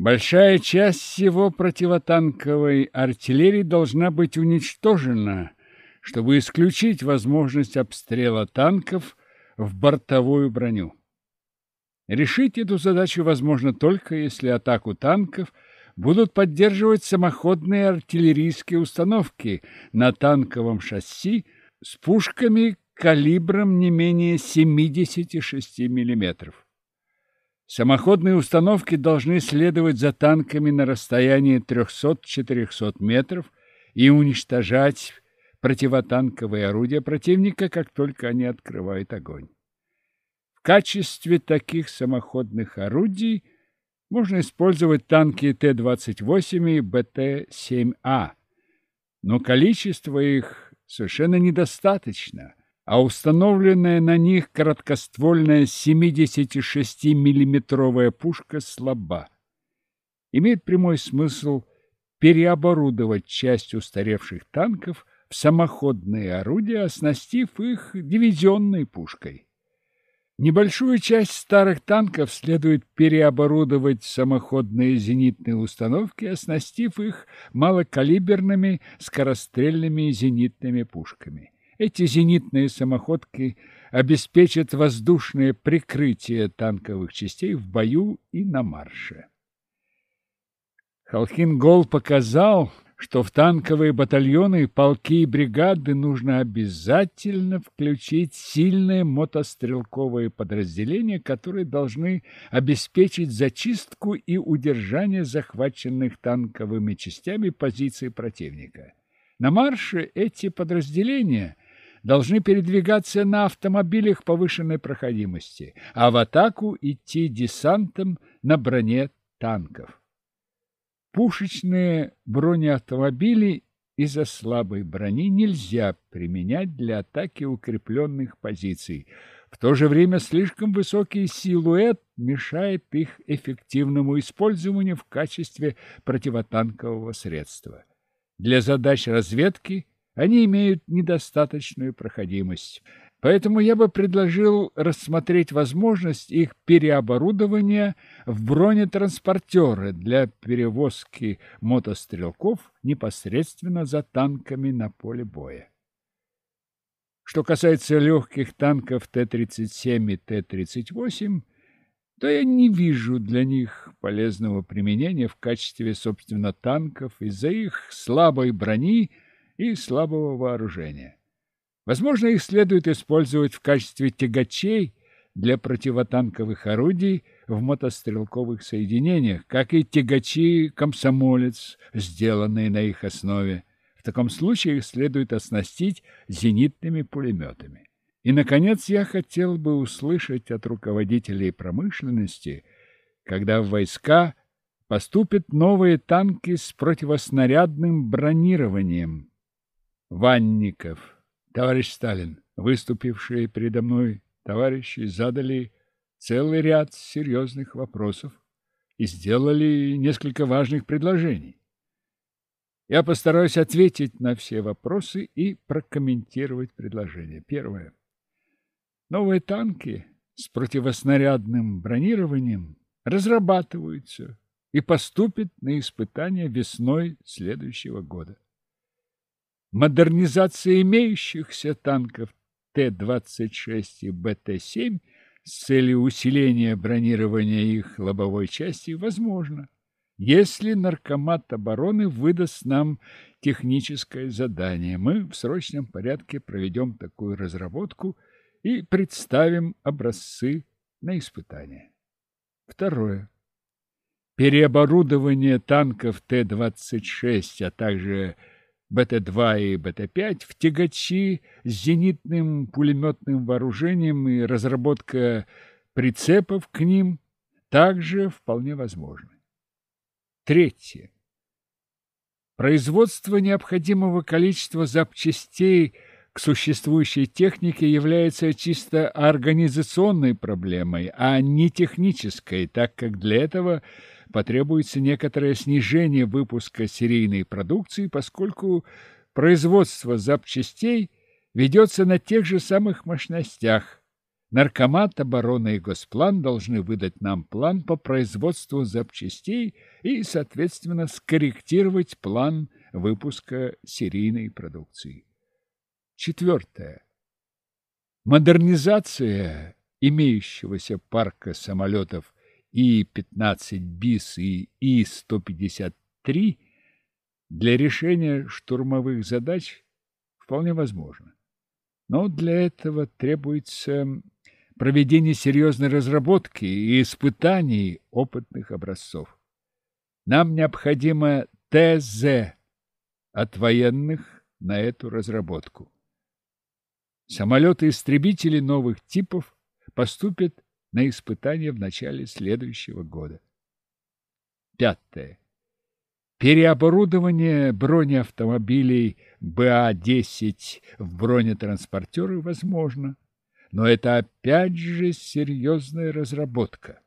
Большая часть всего противотанковой артиллерии должна быть уничтожена, чтобы исключить возможность обстрела танков в бортовую броню. Решить эту задачу возможно только если атаку танков будут поддерживать самоходные артиллерийские установки на танковом шасси с пушками калибром не менее 76 миллиметров. Самоходные установки должны следовать за танками на расстоянии 300-400 метров и уничтожать противотанковые орудия противника, как только они открывают огонь. В качестве таких самоходных орудий можно использовать танки Т-28 и БТ-7А, но количество их совершенно недостаточно – а установленная на них короткоствольная 76-миллиметровая пушка слаба. Имеет прямой смысл переоборудовать часть устаревших танков в самоходные орудия, оснастив их дивизионной пушкой. Небольшую часть старых танков следует переоборудовать в самоходные зенитные установки, оснастив их малокалиберными скорострельными зенитными пушками. Эти зенитные самоходки обеспечат воздушное прикрытие танковых частей в бою и на марше. Халхин-Гол показал, что в танковые батальоны, полки и бригады нужно обязательно включить сильные мотострелковые подразделения, которые должны обеспечить зачистку и удержание захваченных танковыми частями позиций противника. На марше эти подразделения – должны передвигаться на автомобилях повышенной проходимости, а в атаку идти десантом на броне танков. Пушечные бронеавтомобили из-за слабой брони нельзя применять для атаки укрепленных позиций. В то же время слишком высокий силуэт мешает их эффективному использованию в качестве противотанкового средства. Для задач разведки – они имеют недостаточную проходимость. Поэтому я бы предложил рассмотреть возможность их переоборудования в бронетранспортеры для перевозки мотострелков непосредственно за танками на поле боя. Что касается легких танков Т-37 и Т-38, то я не вижу для них полезного применения в качестве, собственно, танков из-за их слабой брони и слабого вооружения. Возможно, их следует использовать в качестве тягачей для противотанковых орудий в мотострелковых соединениях, как и тягачи «Комсомолец», сделанные на их основе. В таком случае их следует оснастить зенитными пулеметами. И, наконец, я хотел бы услышать от руководителей промышленности – когда в войска поступят новые танки с противоснарядным бронированием. Ванников, товарищ Сталин, выступившие передо мной товарищи задали целый ряд серьезных вопросов и сделали несколько важных предложений. Я постараюсь ответить на все вопросы и прокомментировать предложения. Первое. Новые танки с противоснарядным бронированием разрабатываются и поступят на испытания весной следующего года. Модернизация имеющихся танков Т-26 и БТ-7 с целью усиления бронирования их лобовой части возможно если Наркомат обороны выдаст нам техническое задание. Мы в срочном порядке проведем такую разработку и представим образцы на испытание. Второе. Переоборудование танков Т-26, а также БТ-2 и БТ-5 в тягачи с зенитным пулеметным вооружением и разработка прицепов к ним также вполне возможны. Третье. Производство необходимого количества запчастей к существующей технике является чисто организационной проблемой, а не технической, так как для этого потребуется некоторое снижение выпуска серийной продукции, поскольку производство запчастей ведется на тех же самых мощностях, Наркомат обороны и Госплан должны выдать нам план по производству запчастей и, соответственно, скорректировать план выпуска серийной продукции. Четвертое. Модернизация имеющегося парка самолетов И-15 БИС и И-153 для решения штурмовых задач вполне возможна. Но для этого требуется проведение серьезной разработки и испытаний опытных образцов. Нам необходимо ТЗ от военных на эту разработку. Самолеты-истребители новых типов поступят на испытания в начале следующего года. Пятое. Переоборудование бронеавтомобилей БА-10 в бронетранспортеры возможно но это опять же серьезная разработка.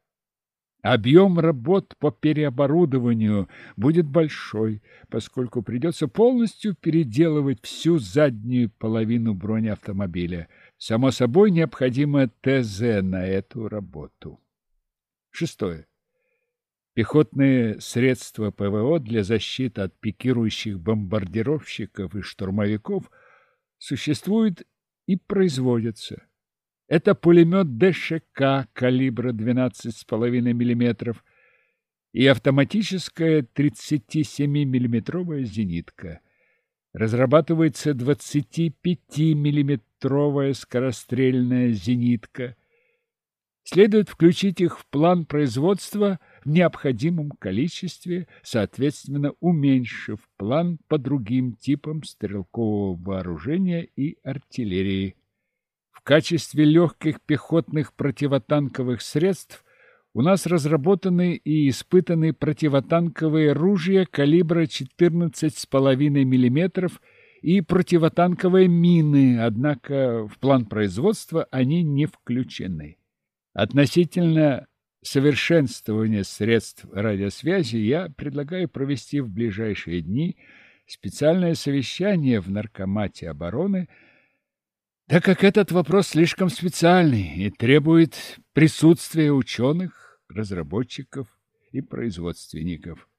Объем работ по переоборудованию будет большой, поскольку придется полностью переделывать всю заднюю половину бронеавтомобиля. Само собой, необходимо ТЗ на эту работу. Шестое. Пехотные средства ПВО для защиты от пикирующих бомбардировщиков и штурмовиков существуют и производятся. Это пулемет ДШК калибра 12,5 мм и автоматическая 37 миллиметровая зенитка. Разрабатывается 25-миллиметровая скорострельная зенитка. Следует включить их в план производства в необходимом количестве, соответственно, уменьшив план по другим типам стрелкового вооружения и артиллерии. В качестве легких пехотных противотанковых средств у нас разработаны и испытаны противотанковые ружья калибра 14,5 мм и противотанковые мины, однако в план производства они не включены. Относительно совершенствования средств радиосвязи я предлагаю провести в ближайшие дни специальное совещание в Наркомате обороны – так как этот вопрос слишком специальный и требует присутствия ученых, разработчиков и производственников.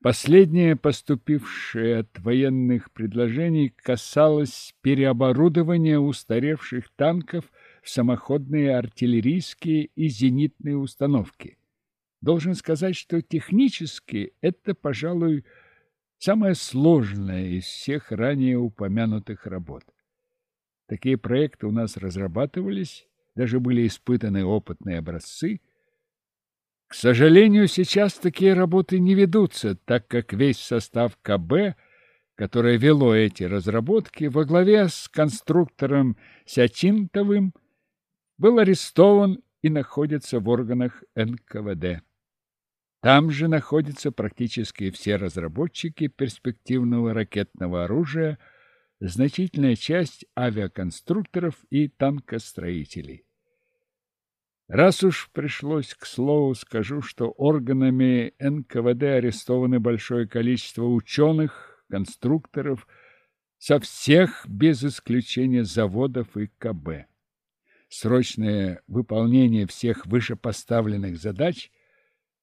Последнее поступившее от военных предложений касалось переоборудования устаревших танков в самоходные артиллерийские и зенитные установки. Должен сказать, что технически это, пожалуй, самое сложное из всех ранее упомянутых работ. Такие проекты у нас разрабатывались, даже были испытаны опытные образцы. К сожалению, сейчас такие работы не ведутся, так как весь состав КБ, которое вело эти разработки, во главе с конструктором Сячинтовым, был арестован и находятся в органах НКВД. Там же находятся практически все разработчики перспективного ракетного оружия, значительная часть авиаконструкторов и танкостроителей. Раз уж пришлось к слову, скажу, что органами НКВД арестованы большое количество ученых, конструкторов, со всех, без исключения заводов и КБ. Срочное выполнение всех вышепоставленных задач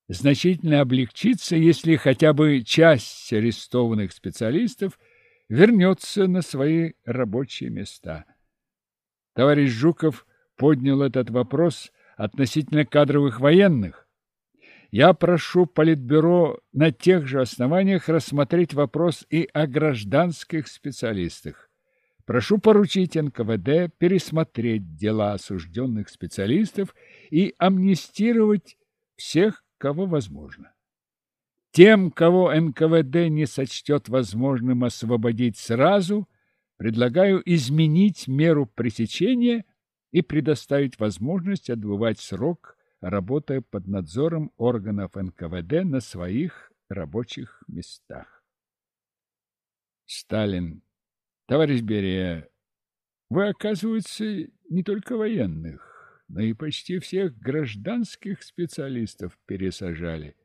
значительно облегчится, если хотя бы часть арестованных специалистов вернется на свои рабочие места. Товарищ Жуков поднял этот вопрос относительно кадровых военных. Я прошу Политбюро на тех же основаниях рассмотреть вопрос и о гражданских специалистах. Прошу поручить НКВД пересмотреть дела осужденных специалистов и амнистировать всех, кого возможно. Тем, кого НКВД не сочтет возможным освободить сразу, предлагаю изменить меру пресечения и предоставить возможность отбывать срок, работая под надзором органов НКВД на своих рабочих местах. Сталин. Товарищ Берия, вы, оказывается, не только военных, но и почти всех гражданских специалистов пересажали.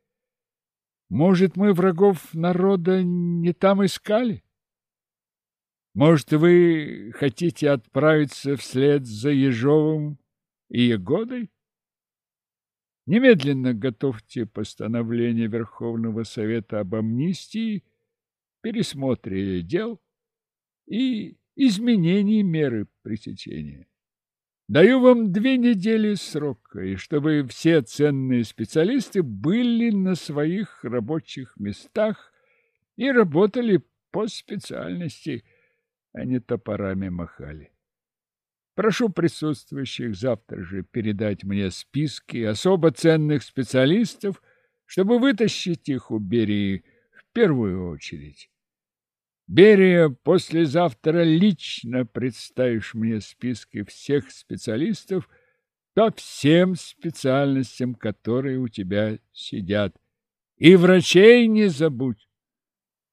Может, мы врагов народа не там искали? Может, вы хотите отправиться вслед за Ежовым и Егодой? Немедленно готовьте постановление Верховного Совета об амнистии, пересмотре дел и изменении меры пресечения. Даю вам две недели срока, и чтобы все ценные специалисты были на своих рабочих местах и работали по специальности – они топорами махали. Прошу присутствующих завтра же передать мне списки особо ценных специалистов, чтобы вытащить их у Берии в первую очередь. Берия, послезавтра лично представишь мне списки всех специалистов по всем специальностям, которые у тебя сидят. И врачей не забудь.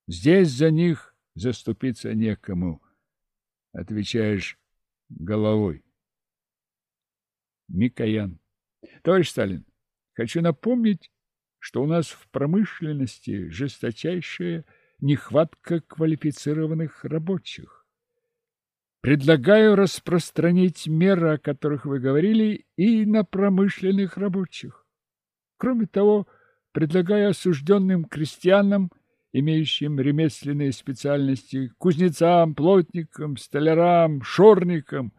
Здесь за них заступиться некому отвечаешь головой. Микоян. Товарищ Сталин, хочу напомнить, что у нас в промышленности жесточайшая нехватка квалифицированных рабочих. Предлагаю распространить меры, о которых вы говорили, и на промышленных рабочих. Кроме того, предлагаю осужденным крестьянам имеющим ремесленные специальности, кузнецам, плотникам, столярам, шорникам,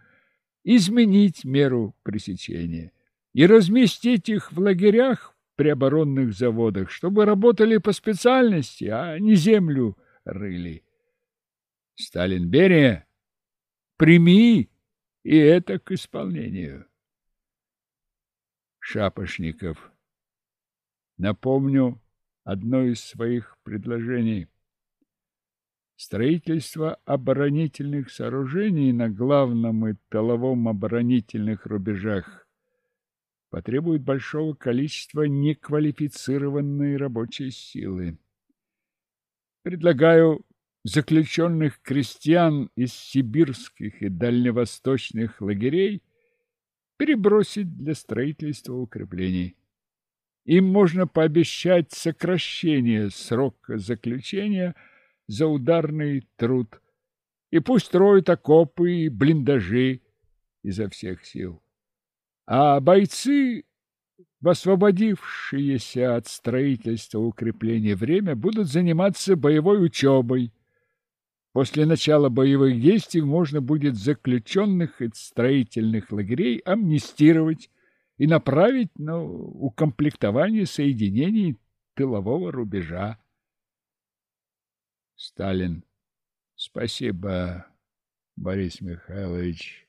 изменить меру пресечения и разместить их в лагерях при оборонных заводах, чтобы работали по специальности, а не землю рыли. Сталин Берия, прими и это к исполнению. Шапошников. Напомню, одно из своих предложений. Строительство оборонительных сооружений на главном и тыловом оборонительных рубежах потребует большого количества неквалифицированной рабочей силы. Предлагаю заключенных крестьян из сибирских и дальневосточных лагерей перебросить для строительства укреплений. Им можно пообещать сокращение срока заключения за ударный труд. И пусть строят окопы и блиндажи изо всех сил. А бойцы, освободившиеся от строительства укрепления время, будут заниматься боевой учебой. После начала боевых действий можно будет заключенных из строительных лагерей амнистировать, и направить на укомплектование соединений тылового рубежа. Сталин. Спасибо, Борис Михайлович.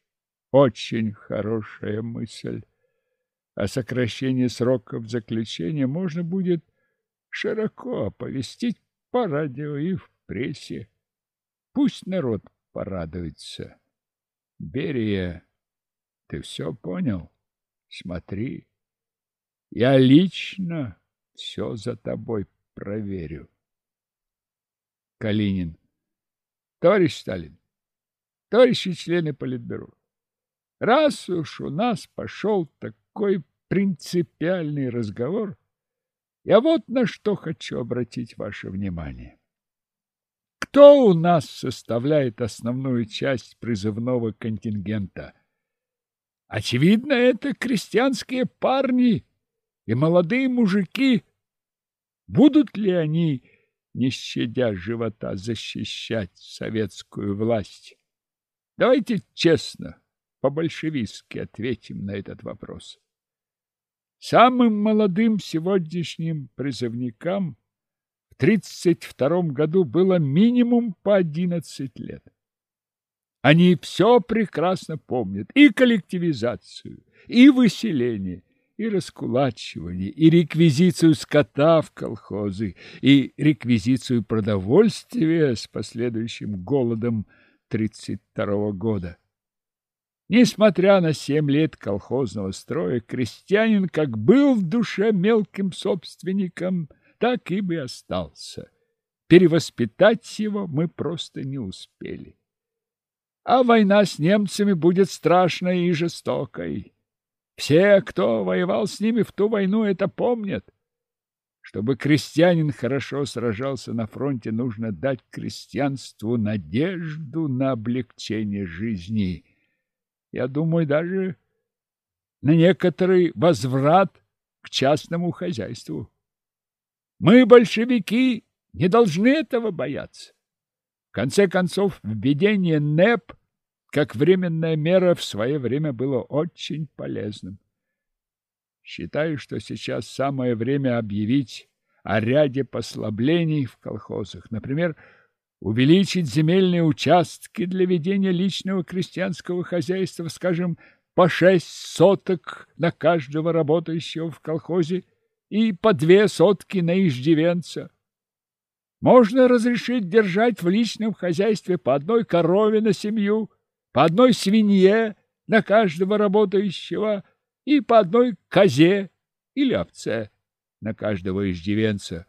Очень хорошая мысль. О сокращении сроков заключения можно будет широко оповестить по радио и в прессе. Пусть народ порадуется. Берия, ты все понял? Смотри, я лично все за тобой проверю. Калинин. Товарищ Сталин, товарищи члены Политбюро, раз уж у нас пошел такой принципиальный разговор, я вот на что хочу обратить ваше внимание. Кто у нас составляет основную часть призывного контингента? Очевидно, это крестьянские парни и молодые мужики. Будут ли они не щадя живота, защищать советскую власть? Давайте честно, по-большевистски ответим на этот вопрос. Самым молодым сегодняшним призывникам в 32 году было минимум по 11 лет. Они все прекрасно помнят, и коллективизацию, и выселение, и раскулачивание, и реквизицию скота в колхозы, и реквизицию продовольствия с последующим голодом 32 года. Несмотря на семь лет колхозного строя, крестьянин как был в душе мелким собственником, так и бы остался. Перевоспитать его мы просто не успели. А война с немцами будет страшной и жестокой. Все, кто воевал с ними в ту войну, это помнят. Чтобы крестьянин хорошо сражался на фронте, нужно дать крестьянству надежду на облегчение жизни. Я думаю, даже на некоторый возврат к частному хозяйству. Мы, большевики, не должны этого бояться. Конце концов, введение НЭП как временная мера в свое время было очень полезным. Считаю, что сейчас самое время объявить о ряде послаблений в колхозах. Например, увеличить земельные участки для ведения личного крестьянского хозяйства, скажем, по шесть соток на каждого работающего в колхозе и по две сотки на иждивенца. Можно разрешить держать в личном хозяйстве по одной корове на семью, по одной свинье на каждого работающего и по одной козе или овце на каждого иждивенца.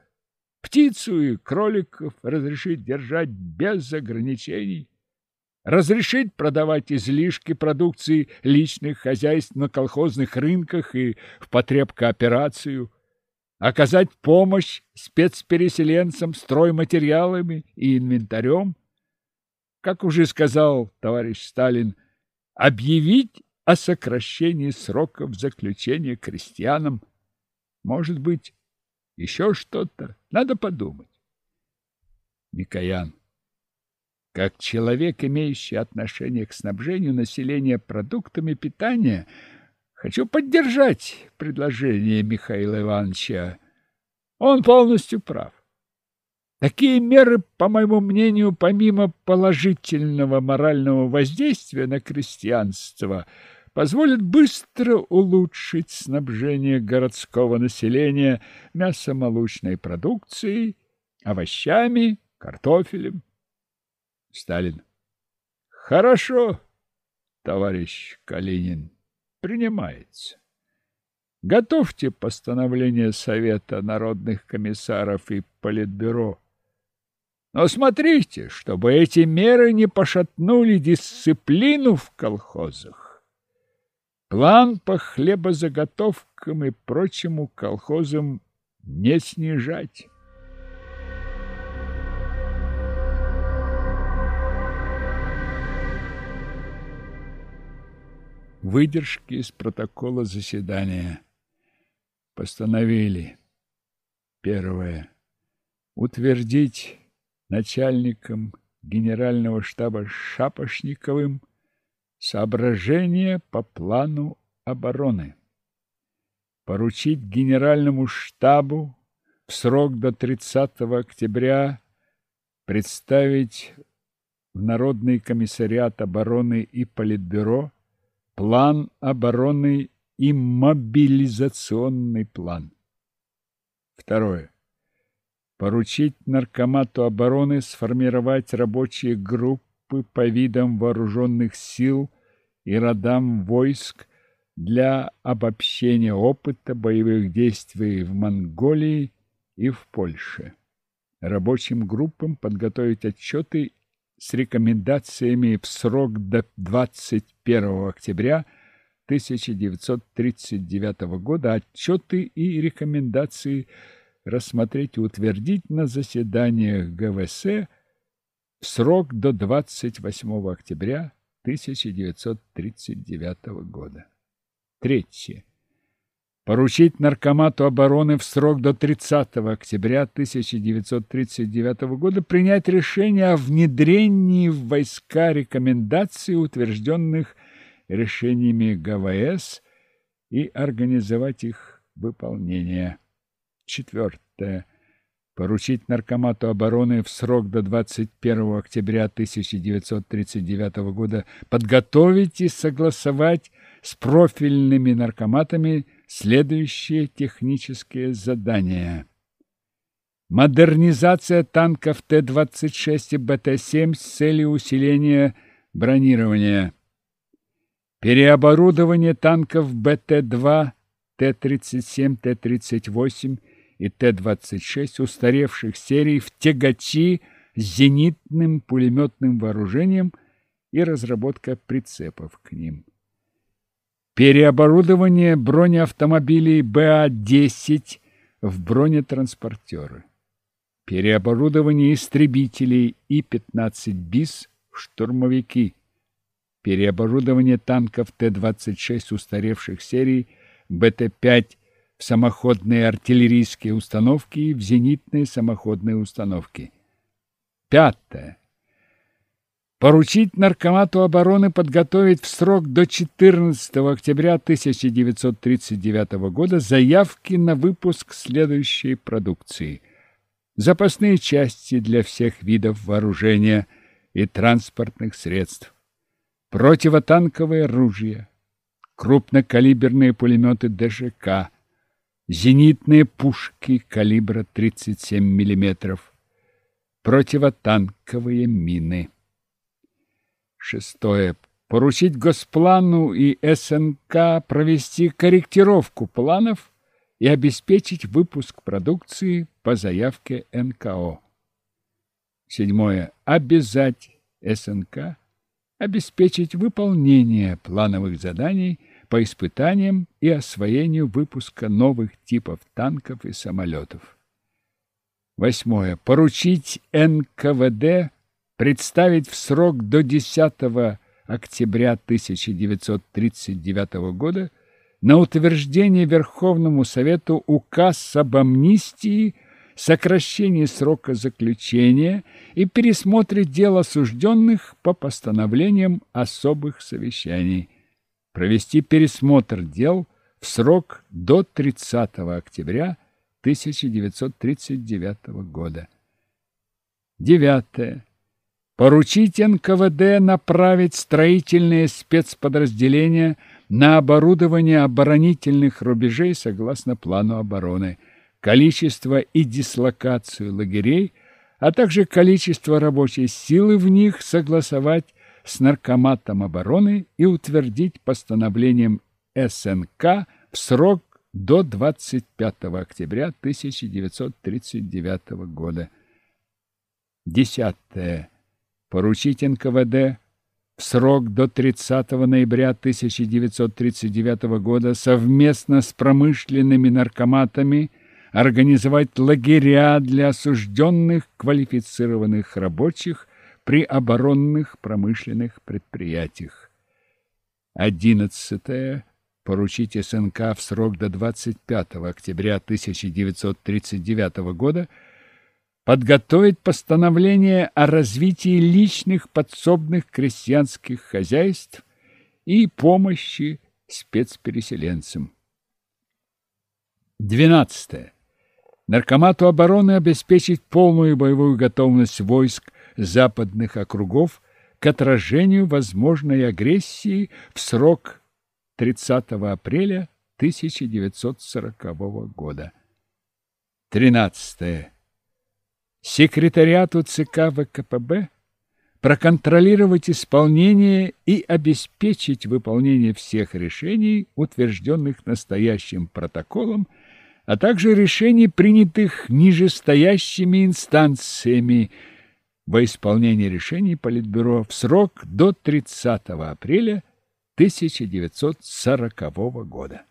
Птицу и кроликов разрешить держать без ограничений. Разрешить продавать излишки продукции личных хозяйств на колхозных рынках и в потребкооперацию. Оказать помощь спецпереселенцам стройматериалами и инвентарем как уже сказал товарищ Сталин, объявить о сокращении сроков заключения крестьянам. Может быть, еще что-то. Надо подумать. Микоян. Как человек, имеющий отношение к снабжению населения продуктами питания, хочу поддержать предложение Михаила Ивановича. Он полностью прав. Такие меры, по моему мнению, помимо положительного морального воздействия на крестьянство, позволят быстро улучшить снабжение городского населения мясомолочной продукцией, овощами, картофелем. Сталин. Хорошо, товарищ Калинин, принимается. Готовьте постановление Совета народных комиссаров и Политбюро но смотрите, чтобы эти меры не пошатнули дисциплину в колхозах. План по хлебозаготовкам и прочему колхозам не снижать. Выдержки из протокола заседания. Постановили. Первое. Утвердить начальником генерального штаба Шапошниковым соображения по плану обороны. Поручить генеральному штабу в срок до 30 октября представить в Народный комиссариат обороны и Политбюро план обороны и мобилизационный план. Второе поручить Наркомату обороны сформировать рабочие группы по видам вооруженных сил и родам войск для обобщения опыта боевых действий в Монголии и в Польше. Рабочим группам подготовить отчеты с рекомендациями в срок до 21 октября 1939 года отчеты и рекомендации рассмотреть и утвердить на заседаниях ГВС в срок до 28 октября 1939 года. Третье. Поручить Наркомату обороны в срок до 30 октября 1939 года принять решение о внедрении в войска рекомендаций, утвержденных решениями ГВС, и организовать их выполнение. Четвертое. Поручить Наркомату обороны в срок до 21 октября 1939 года подготовить и согласовать с профильными наркоматами следующие технические задания. Модернизация танков Т-26 и БТ-7 с целью усиления бронирования. Переоборудование танков БТ-2, Т-37, Т-38 и Т-26 устаревших серий в тягачи с зенитным пулеметным вооружением и разработка прицепов к ним. Переоборудование бронеавтомобилей БА-10 в бронетранспортеры. Переоборудование истребителей И-15 БИС в штурмовики. Переоборудование танков Т-26 устаревших серий БТ-5 в самоходные артиллерийские установки и в зенитные самоходные установки. Пятое. Поручить Наркомату обороны подготовить в срок до 14 октября 1939 года заявки на выпуск следующей продукции. Запасные части для всех видов вооружения и транспортных средств. Противотанковые ружья. Крупнокалиберные пулеметы ДШК зенитные пушки калибра 37 мм, противотанковые мины. Шестое. Поручить Госплану и СНК провести корректировку планов и обеспечить выпуск продукции по заявке НКО. Седьмое. Обязать СНК обеспечить выполнение плановых заданий – по испытаниям и освоению выпуска новых типов танков и самолетов. Восьмое. Поручить НКВД представить в срок до 10 октября 1939 года на утверждение Верховному Совету указ об амнистии, сокращении срока заключения и пересмотре дел осужденных по постановлениям особых совещаний – провести пересмотр дел в срок до 30 октября 1939 года. Девятое. Поручить НКВД направить строительные спецподразделения на оборудование оборонительных рубежей согласно плану обороны, количество и дислокацию лагерей, а также количество рабочей силы в них согласовать с Наркоматом обороны и утвердить постановлением СНК в срок до 25 октября 1939 года. Десятое. Поручить НКВД в срок до 30 ноября 1939 года совместно с промышленными наркоматами организовать лагеря для осужденных квалифицированных рабочих при оборонных промышленных предприятиях. Одиннадцатое. Поручить СНК в срок до 25 октября 1939 года подготовить постановление о развитии личных подсобных крестьянских хозяйств и помощи спецпереселенцам. 12. Наркомату обороны обеспечить полную боевую готовность войск западных округов к отражению возможной агрессии в срок 30 апреля 1940 года. 13. Секретариату ЦК ВКПБ проконтролировать исполнение и обеспечить выполнение всех решений, утвержденных настоящим протоколом, а также решений, принятых нижестоящими инстанциями во исполнение решений Политбюро в срок до 30 апреля 1940 года.